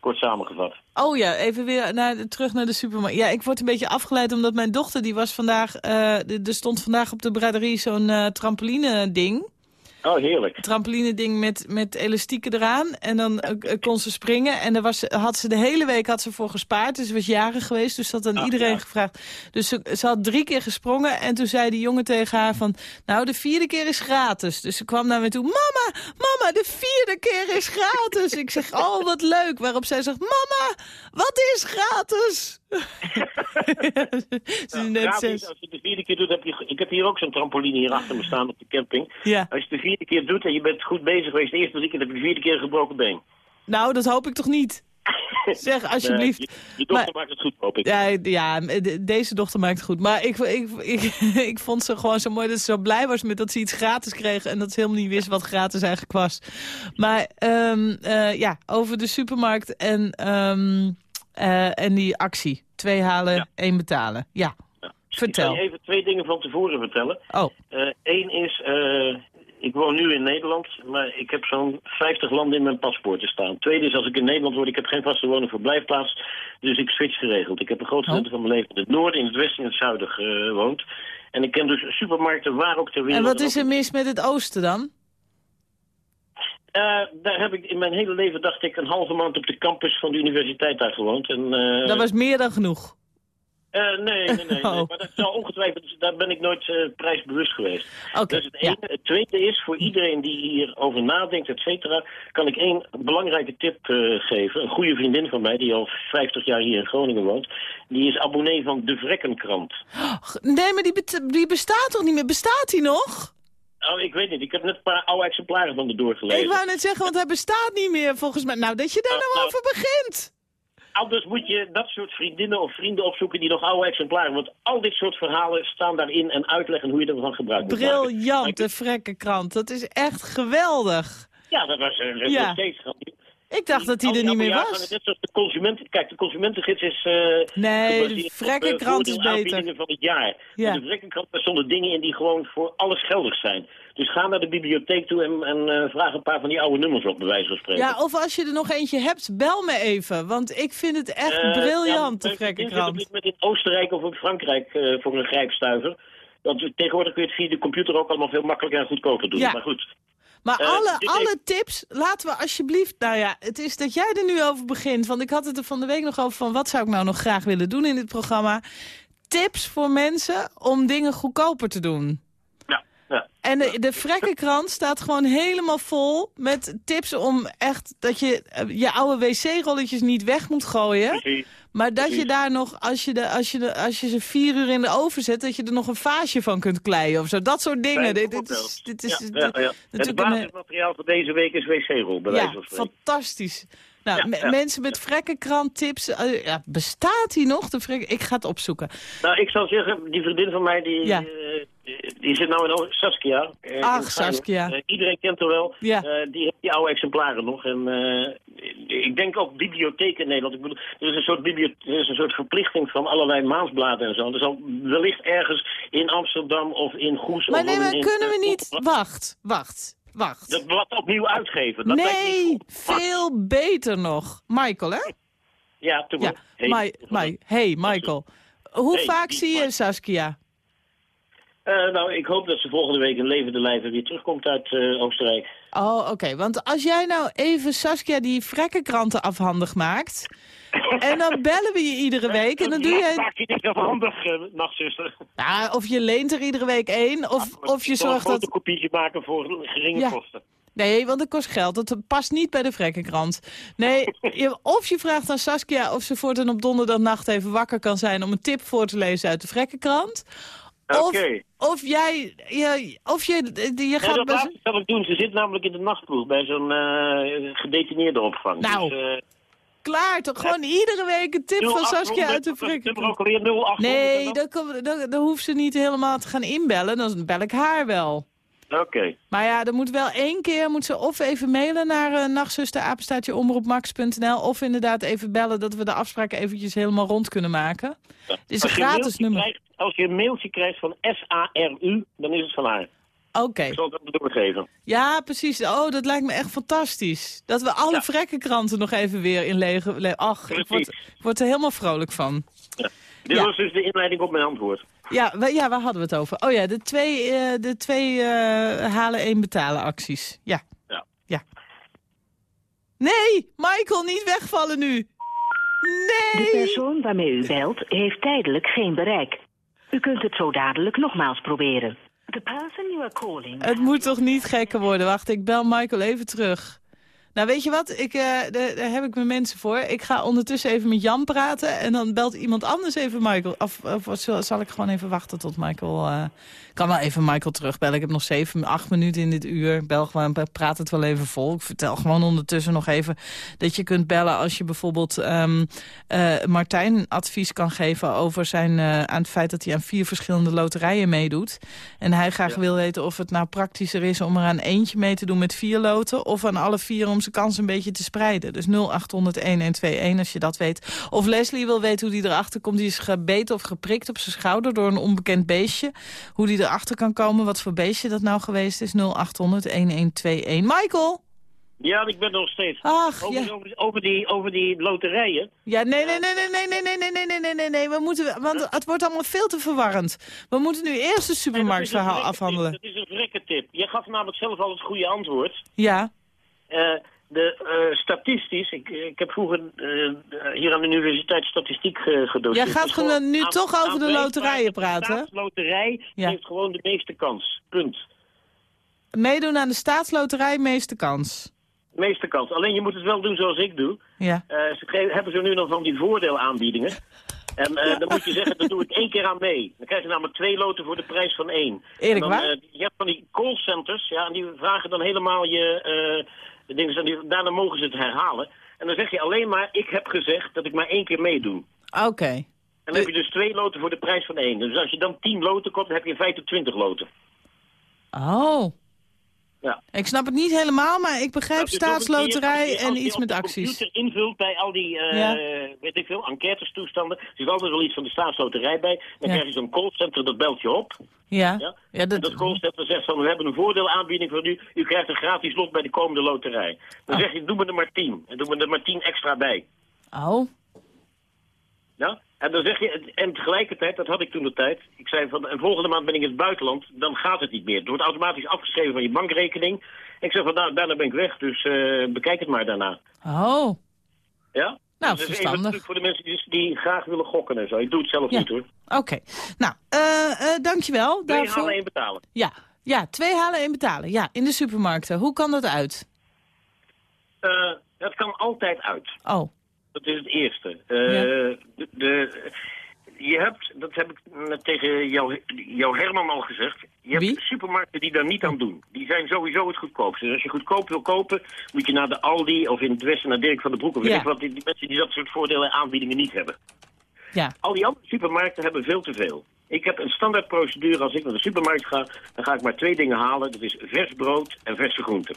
kort samengevat. Oh ja, even weer naar, terug naar de supermarkt. Ja, ik word een beetje afgeleid omdat mijn dochter, die was vandaag... eh, er stond vandaag op de braderie zo'n eh, trampoline ding. Oh, heerlijk. Trampoline ding met, met elastieken eraan. En dan eh, eh, kon ze springen. En daar was, had ze de hele week had ze voor gespaard. Dus ze was jarig geweest. Dus ze had aan iedereen ja. gevraagd. Dus ze, ze had drie keer gesprongen. En toen zei die jongen tegen haar van... Nou, de vierde keer is gratis. Dus ze kwam naar me toe. Mama, mama, de vierde keer is gratis. ik zeg, oh, wat leuk. Waarop zij zegt, mama, wat is gratis? ze is net als je de vierde keer doet, heb je... Ik heb hier ook zo'n trampoline hier achter me staan op de camping. Ja. Als je de vierde keer doet en je bent goed bezig geweest, de eerste drie keer heb je de vierde keer een gebroken been. Nou, dat hoop ik toch niet? Zeg, alsjeblieft. Nee, je, je dochter Maar- maakt het goed, hoop ik. Ja, ja, de- deze dochter maakt het goed. Maar ik, ik, ik, ik vond ze gewoon zo mooi dat ze zo blij was met dat ze iets gratis kreeg. En dat ze helemaal niet wist wat gratis eigenlijk was. Maar ehm, eh, ja, over de supermarkt en, ehm, eh, en die actie. Twee halen, één betalen. Ja, Ik vertel. zal je even twee dingen van tevoren vertellen. Oh, Eén is, eh, ik woon nu in Nederland, maar ik heb zo'n 50 landen in mijn paspoort te staan. Tweede is, als ik in Nederland word, ik heb geen vaste woning verblijfplaats, dus ik switch geregeld. Ik heb een groot gedeelte van mijn leven in het noorden, in het westen en in het zuiden gewoond. En ik ken dus supermarkten waar ook ter wereld. en wat is er mis met het oosten dan? Eh, daar heb ik in mijn hele leven, dacht ik, een halve maand op de campus van de universiteit daar gewoond. En, eh, Dat was meer dan genoeg. Eh, nee, nee, nee, nee. Oh. Maar dat zal ongetwijfeld, daar ben ik nooit prijsbewust geweest. Oké, is het ene. Het tweede is, voor iedereen die hierover nadenkt, et cetera, kan ik één belangrijke tip geven. Een goede vriendin van mij, die al 50 jaar hier in Groningen woont, die is abonnee van De Vrekkenkrant. Nee, maar die, die bestaat toch niet meer? Bestaat die nog? Oh, ik weet niet, ik heb net een paar oude exemplaren van de doorgelezen. Ik wou net zeggen, want hij bestaat niet meer volgens mij. Nou, dat je daar nou nou, over begint. Anders moet je dat soort vriendinnen of vrienden opzoeken die nog oude exemplaren. Want al dit soort verhalen staan daarin en uitleggen hoe je ervan gebruik moet. Briljant, de Frekkenkrant. Dat is echt geweldig. Ja, dat was eh, Ja. nog steeds. Ik dacht dat hij er niet meer was. Net zoals de consumenten. Kijk, de consumentengids is. eh Nee, de eh, is voordeel-aanbiedingen beter. van het jaar. Ja. De Frekkenkrant, daar stonden dingen in die gewoon voor alles geldig zijn. Dus ga naar de bibliotheek toe en, en eh, vraag een paar van die oude nummers op, bij wijze van spreken. Ja, of als je er nog eentje hebt, bel me even. Want ik vind het echt briljant, ja, de Frekkenkrant. dit moment in Oostenrijk of in Frankrijk voor een grijpstuiver. Want tegenwoordig kun je het via de computer ook allemaal veel makkelijker en goedkoper doen. Ja. Maar goed. Maar Eh, alle, alle tips, laten we alsjeblieft... Nou ja, het is dat jij er nu over begint. Want ik had het er van de week nog over van... wat zou ik nou nog graag willen doen in dit programma? Tips voor mensen om dingen goedkoper te doen. Ja. Ja. En de, de Vrekkenkrant staat gewoon helemaal vol met tips om echt dat je eh, je oude wc-rolletjes niet weg moet gooien. Precies. Maar dat je daar nog, als je, de, als, je de, als je ze vier uur in de oven zet, dat je er nog een vaasje van kunt kleien of zo. Dat soort dingen. Dit, dit is, dit is ja, ja, ja. Het een... basismateriaal voor deze week is wc-rol, bij wijze Ja, van fantastisch. Nou, Ja, me- ja. mensen met Vrekkenkrant tips. eh, ja, bestaat die nog? De vrek... Ik ga het opzoeken. Nou, ik zou zeggen, die vriendin van mij, die, Ja. eh, die zit nou in Saskia. eh, Ach. Saskia. Iedereen kent haar wel. Ja. Die heeft die oude exemplaren nog. En ik denk ook bibliotheken in Nederland. Ik bedoel, er is een soort, er is een soort verplichting van allerlei maandbladen en zo. Er zal wellicht ergens in Amsterdam of in Goes... Maar nee, maar in, kunnen we niet... Wacht, wacht, wacht. Dat blad opnieuw uitgeven. Dat niet Nee, veel beter nog. Michael, hè? Ja, toen Ja, Hey, Mi- Mi- hey, Michael. Hoe Hey, vaak zie je Saskia? Eh, nou, ik hoop dat ze volgende week in levende lijven weer terugkomt uit eh, Oostenrijk. Oh, oké. Want als jij nou even Saskia die vrekkenkranten afhandig maakt... en dan bellen we je iedere week en dan doe Ja, je... Maak je niet afhandig, uh, nachtzuster. Ja, of je leent er iedere week één, of, of je een zorgt dat... fotokopietje maken voor geringe Ja. kosten. Nee, want dat kost geld. Dat past niet bij de vrekkenkrant. Nee, je- of je vraagt aan Saskia of ze voortaan op donderdagnacht even wakker kan zijn... om een tip voor te lezen uit de vrekkenkrant. Of, Oké. of jij... Je, of je, je Ja, gaat... dat laatste zal ik doen. Ze zit namelijk in de nachtploeg bij zo'n eh gedetineerde opvang. Nou, dus, eh, Klaar toch? Gewoon iedere week een tip van 0800, Saskia uit de dat is het nummer vrekkenkrant. ook alweer 0800 en Nee, dan- dan, dan, hoeft ze niet helemaal te gaan inbellen. Dan bel ik haar wel. Oké. Maar ja, er moet wel één keer moet ze of even mailen naar uh, of inderdaad even bellen dat we de afspraak eventjes helemaal rond kunnen maken. Het is een gratis nummer. krijgt- als je een mailtje krijgt van SARU, dan is het van haar. Oké. Ik zal het even doorgeven. Ja, precies. Oh, dat lijkt me echt fantastisch. Dat we alle Ja. vrekkenkranten nog even weer inlegen. Le Ach, ik word, Precies. ik word er helemaal vrolijk van. Dit Ja. was dus de inleiding op mijn antwoord. Ja, we, ja, waar hadden we het over? Oh ja, de twee, eh, de twee eh, halen één betalen acties. Ja. Ja. ja. Nee, Michael, niet wegvallen nu. De Nee. persoon waarmee u belt heeft tijdelijk geen bereik. U kunt het zo dadelijk nogmaals proberen. Het moet toch niet gekker worden? Wacht, ik bel Michael even terug. Nou, weet je wat? Ik, eh, daar, heb ik mijn mensen voor. Ik ga ondertussen even met Jan praten. En dan belt iemand anders even Michael. Of, of zal, ik gewoon even wachten tot Michael... eh, kan wel even Michael terugbellen. Ik heb nog zeven, acht minuten in dit uur. Bel gewoon, praat het wel even vol. Ik vertel gewoon ondertussen nog even dat je kunt bellen... als je bijvoorbeeld ehm, eh, Martijn advies kan geven over zijn, eh, aan het feit dat hij aan vier verschillende loterijen meedoet. En hij graag wil weten of het nou praktischer is om er aan eentje mee te doen met vier loten... of aan alle vier om zijn kans een beetje te spreiden. Dus 0800-1121 als je dat weet. Of Leslie wil weten hoe die erachter komt. Die is gebeten of geprikt op zijn schouder door een onbekend beestje. Hoe die erachter kan komen, wat voor beestje dat nou geweest is. 0800-1121. Michael? Ja, ik ben er nog steeds. Ach, over, ja. over, over die, over die loterijen. Ja, nee, nee, nee, nee, nee, nee, nee, nee, nee, nee, nee, nee, nee. We moeten, want het wordt allemaal veel te verwarrend. We moeten nu eerst het supermarktverhaal afhandelen. Dat is een vrekke tip. Je gaf namelijk zelf al het goede antwoord. Ja, Eh, de, eh, statistisch, ik, ik heb vroeger eh, hier aan de universiteit statistiek uh, gedoseerd. Jij gaat Dus gewoon nu aan- toch over de loterijen dat de praten? staatsloterij Ja. heeft gewoon de meeste kans. Punt. meedoen aan de staatsloterij, meeste kans. meeste kans. Alleen je moet het wel doen zoals ik doe. Ja. Ze hebben zo nu dan van die voordeelaanbiedingen. En dan moet je zeggen, daar doe ik één keer aan mee. Dan krijg je namelijk twee loten voor de prijs van één. Eerlijk En dan, waar? je hebt van die callcenters, ja, en die vragen dan helemaal je eh, dingen. En die, daarna mogen ze het herhalen. En dan zeg je alleen maar, ik heb gezegd dat ik maar één keer meedoe. Oké. En dan heb je dus twee loten voor de prijs van één. Dus als je dan tien loten koopt, heb je in feite twintig loten. Oh. Ja. Ik snap het niet helemaal, maar ik begrijp staatsloterij keer- als je- en als je iets met de acties. computer invult bij al die, eh, Ja. weet ik veel, enquêtestoestanden. Er zit altijd wel iets van de staatsloterij bij. Dan Ja. krijg je zo'n callcenter, dat belt je op. Ja. Ja? Ja, En dat, dat callcenter zegt van, we hebben een voordeelaanbieding voor u. U krijgt een gratis lot bij de komende loterij. Dan Oh. zeg je, doe me er maar tien. En doe me er maar tien extra bij. oh. Ja? En dan zeg je, en tegelijkertijd, dat had ik toen de tijd. Ik zei van, en volgende maand ben ik in het buitenland. Dan gaat het niet meer. Het wordt automatisch afgeschreven van je bankrekening. Ik zeg van, nou, daarna ben ik weg. Dus eh, bekijk het maar daarna. Oh. Ja? Nou, Dus even verstandig. natuurlijk voor de mensen die, die graag willen gokken en zo. Ik doe het zelf Ja. niet hoor. Oké. Nou, eh eh dankjewel Twee daarvoor. halen één betalen. Ja, Ja, twee halen, één betalen. Ja, in de supermarkten. Hoe kan dat uit? Dat kan altijd uit. Oh. Dat is het eerste. Eh, Ja. de, de- je hebt, dat heb ik net tegen jou, jou Herman al gezegd. Je hebt supermarkten die daar niet aan doen. Die zijn sowieso het goedkoopste. Dus als je goedkoop wil kopen, moet je naar de Aldi of in het Westen naar Dirk van der Broek. Of weet ik wat, die, die mensen die dat soort voordelen en aanbiedingen niet hebben. Ja. Al die andere supermarkten hebben veel te veel. Ik heb een standaardprocedure. Als ik naar de supermarkt ga, dan ga ik maar twee dingen halen. Dat is vers brood en verse groenten.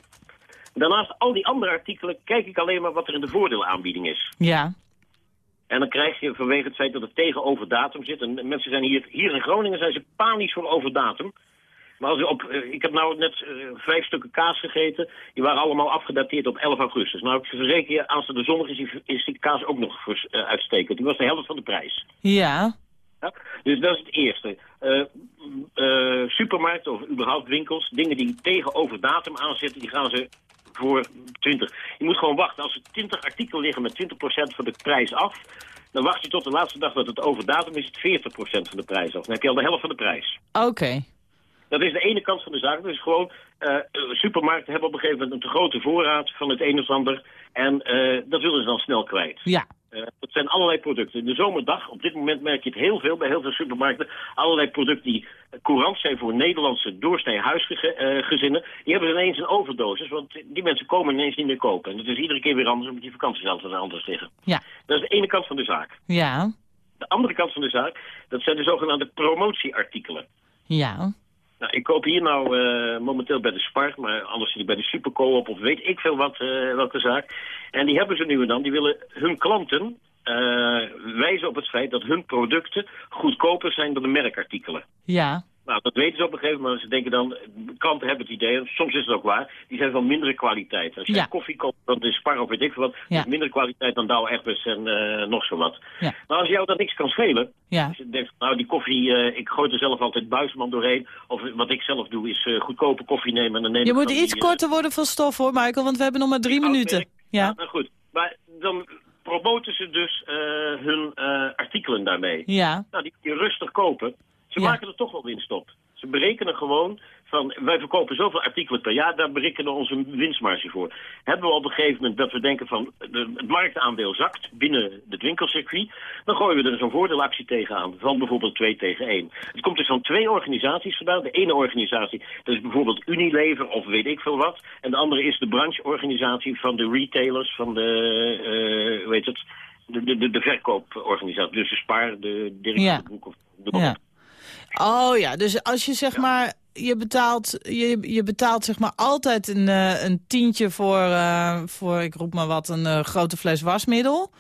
Daarnaast al die andere artikelen kijk ik alleen maar wat er in de voordeelaanbieding is. Ja. En dan krijg je vanwege het feit dat het tegenover datum zit. En mensen zijn hier, hier in Groningen zijn ze panisch voor over datum. Maar als je op, eh, ik heb nou net eh, vijf stukken kaas gegeten. Die waren allemaal afgedateerd op 11 augustus. Nou, ik verzeker je, aanstaande zondag is die, is die kaas ook nog vers- eh, uitstekend. Die was de helft van de prijs. Ja. Ja? Dus dat is het eerste. Supermarkten of überhaupt winkels, dingen die tegenover datum aanzetten, die gaan ze voor 20. Je moet gewoon wachten. Als er 20 artikelen liggen met 20% van de prijs af, dan wacht je tot de laatste dag dat het over datum is, het 40% van de prijs af. Dan heb je al de helft van de prijs. Oké. Dat is de ene kant van de zaak. Dus gewoon, eh, supermarkten hebben op een gegeven moment een te grote voorraad van het een of ander. En eh, dat willen ze dan snel kwijt. Ja. Eh, dat zijn allerlei producten. In de zomerdag, op dit moment merk je het heel veel bij heel veel supermarkten. Allerlei producten die courant zijn voor Nederlandse doorsnee huisgezinnen. die hebben ineens een overdosis, want die mensen komen ineens niet meer kopen. En dat is iedere keer weer anders, omdat die vakanties altijd anders liggen. Ja. Dat is de ene kant van de zaak. Ja. De andere kant van de zaak, dat zijn de zogenaamde promotieartikelen. Ja. Nou, ik koop hier nou eh, momenteel bij de Spar, maar anders zit ik bij de Supercoop of weet ik veel wat, eh, welke zaak. En die hebben ze nu en dan, die willen hun klanten eh, wijzen op het feit dat hun producten goedkoper zijn dan de merkartikelen. Ja. Nou, dat weten ze op een gegeven moment. Ze denken dan, klanten hebben het idee, soms is het ook waar, die zijn van mindere kwaliteit. Als je Ja. koffie koopt, dan is Spar of weet ik veel wat, Ja. kwaliteit dan Douwe Egberts en eh, nog zo wat. Ja. Maar als jou dat niks kan schelen, Ja. als je denkt, nou die koffie, eh, ik gooi er zelf altijd buisman doorheen. Of wat ik zelf doe is eh, goedkope koffie nemen en dan neem Je moet iets die, korter worden van stof hoor, Michael, want we hebben nog maar drie minuten. Ja. Nou goed, maar dan promoten ze dus hun artikelen daarmee. Ja. Nou, die kun je rustig kopen. Ze maken er toch wel winst op. Ze berekenen gewoon van, wij verkopen zoveel artikelen per jaar, daar berekenen we onze winstmarge voor. Hebben we op een gegeven moment dat we denken van, de, het marktaandeel zakt binnen het winkelcircuit, dan gooien we er zo'n voordeelactie tegenaan, van bijvoorbeeld 2 tegen 1. Het komt dus van twee organisaties vandaan. De ene organisatie, dat is bijvoorbeeld Unilever of weet ik veel wat. En de andere is de brancheorganisatie van de retailers, van de, eh hoe heet het, de, de, de, de verkooporganisatie. Dus de Spaar, de Ja. van de Broek of de Ja. Oh ja, dus als je zeg maar, je betaalt, je, je betaalt zeg maar altijd een, eh, een tientje voor, eh, voor, ik roep maar wat, een eh, grote fles wasmiddel.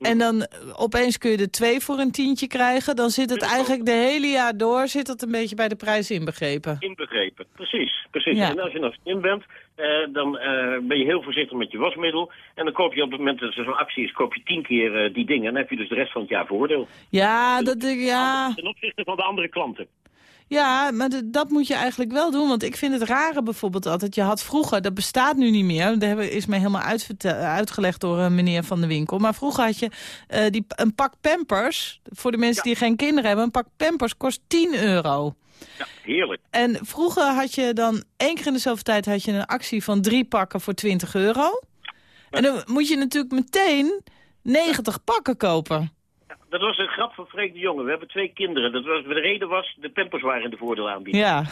En dan eh, opeens kun je er twee voor een tientje krijgen. Dan zit het eigenlijk de hele jaar door, zit het een beetje bij de prijs inbegrepen. Inbegrepen, precies. precies. Ja. En als je nou slim bent, eh, dan eh, ben je heel voorzichtig met je wasmiddel. En dan koop je op het moment dat er zo'n actie is, koop je tien keer die dingen. En dan heb je dus de rest van het jaar voordeel. Ja, dat, ja. Ten opzichte van de andere klanten. Ja, maar dat moet je eigenlijk wel doen. Want ik vind het rare bijvoorbeeld altijd. Je had vroeger, dat bestaat nu niet meer. Dat is mij helemaal uitgelegd door een meneer van de winkel. Maar vroeger had je eh, die, een pak pampers. Voor de mensen die geen kinderen hebben. Een pak pampers kost 10 euro. Ja, heerlijk. En vroeger had je dan één keer in de zoveel tijd had je een actie van drie pakken voor 20 euro. En dan moet je natuurlijk meteen 90 pakken kopen. Dat was een grap van Freek de Jonge. We hebben twee kinderen. Dat was, de reden was, de pampers waren in de voordelaanbieding. Ja.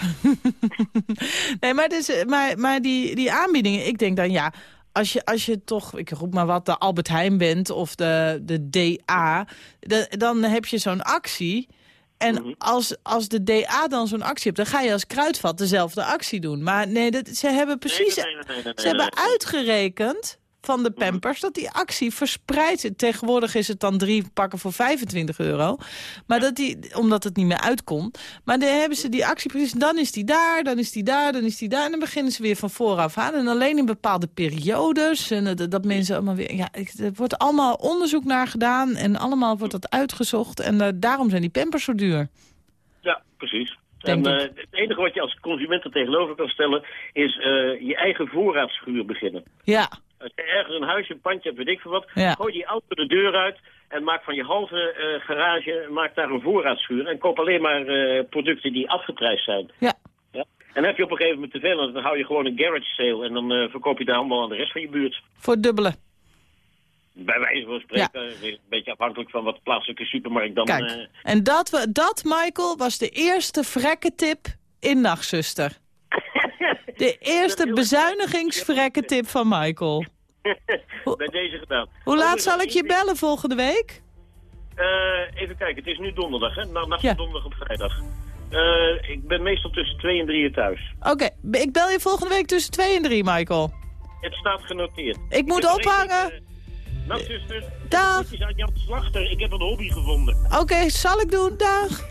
nee, maar, dus, maar, maar die, die aanbiedingen, ik denk dan ja... Als je, als je toch, ik roep maar wat, de Albert Heijn bent of de, de DA... de- dan heb je zo'n actie... En als, als de DA dan zo'n actie hebt, dan ga je als kruidvat dezelfde actie doen. Maar nee, dat, ze hebben precies... Nee, nee, nee, nee, nee, ze hebben uitgerekend van de Pampers dat die actie verspreid is. Tegenwoordig is het dan drie pakken voor 25 euro. Maar dat die, omdat het niet meer uitkomt. Maar dan hebben ze die actie precies. Dan is die daar, dan is die daar, dan is die daar. En dan beginnen ze weer van vooraf aan. En alleen in bepaalde periodes. En dat, dat mensen allemaal weer... Ja, er wordt allemaal onderzoek naar gedaan. En allemaal wordt dat uitgezocht. En eh, daarom zijn die Pampers zo duur. Ja, precies. En eh, het enige wat je als consument er tegenover kan stellen... is eh, je eigen voorraadschuur beginnen. Ja, Als je ergens een huisje, een pandje hebt, weet ik veel wat... Ja. gooi die auto de deur uit... en maak van je halve eh, garage maak daar een voorraadschuur... en koop alleen maar eh, producten die afgeprijsd zijn. Ja. Ja? En heb je op een gegeven moment te veel, dan hou je gewoon een garage sale en dan eh, verkoop je daar allemaal aan de rest van je buurt. Voor het dubbele. Bij wijze van spreken, een beetje afhankelijk van wat de plaatselijke supermarkt dan... Kijk, en dat, we, dat, Michael, was de eerste vrekketip in Nachtzuster. De eerste bezuinigingsvrekketip van Michael. bij deze gedaan. Hoe laat zal ik je bellen volgende week? Eh, even kijken, het is nu donderdag, hè? Na, nacht van donderdag op vrijdag. Eh, ik ben meestal tussen 2 en 3 thuis. Oké, ik bel je volgende week tussen 2 en 3, Michael. Het staat genoteerd. Ik moet ophangen. eh, Nachtzuster. Dag. Aan Jan Slachter. Ik heb een hobby gevonden. Oké, zal ik doen. Dag.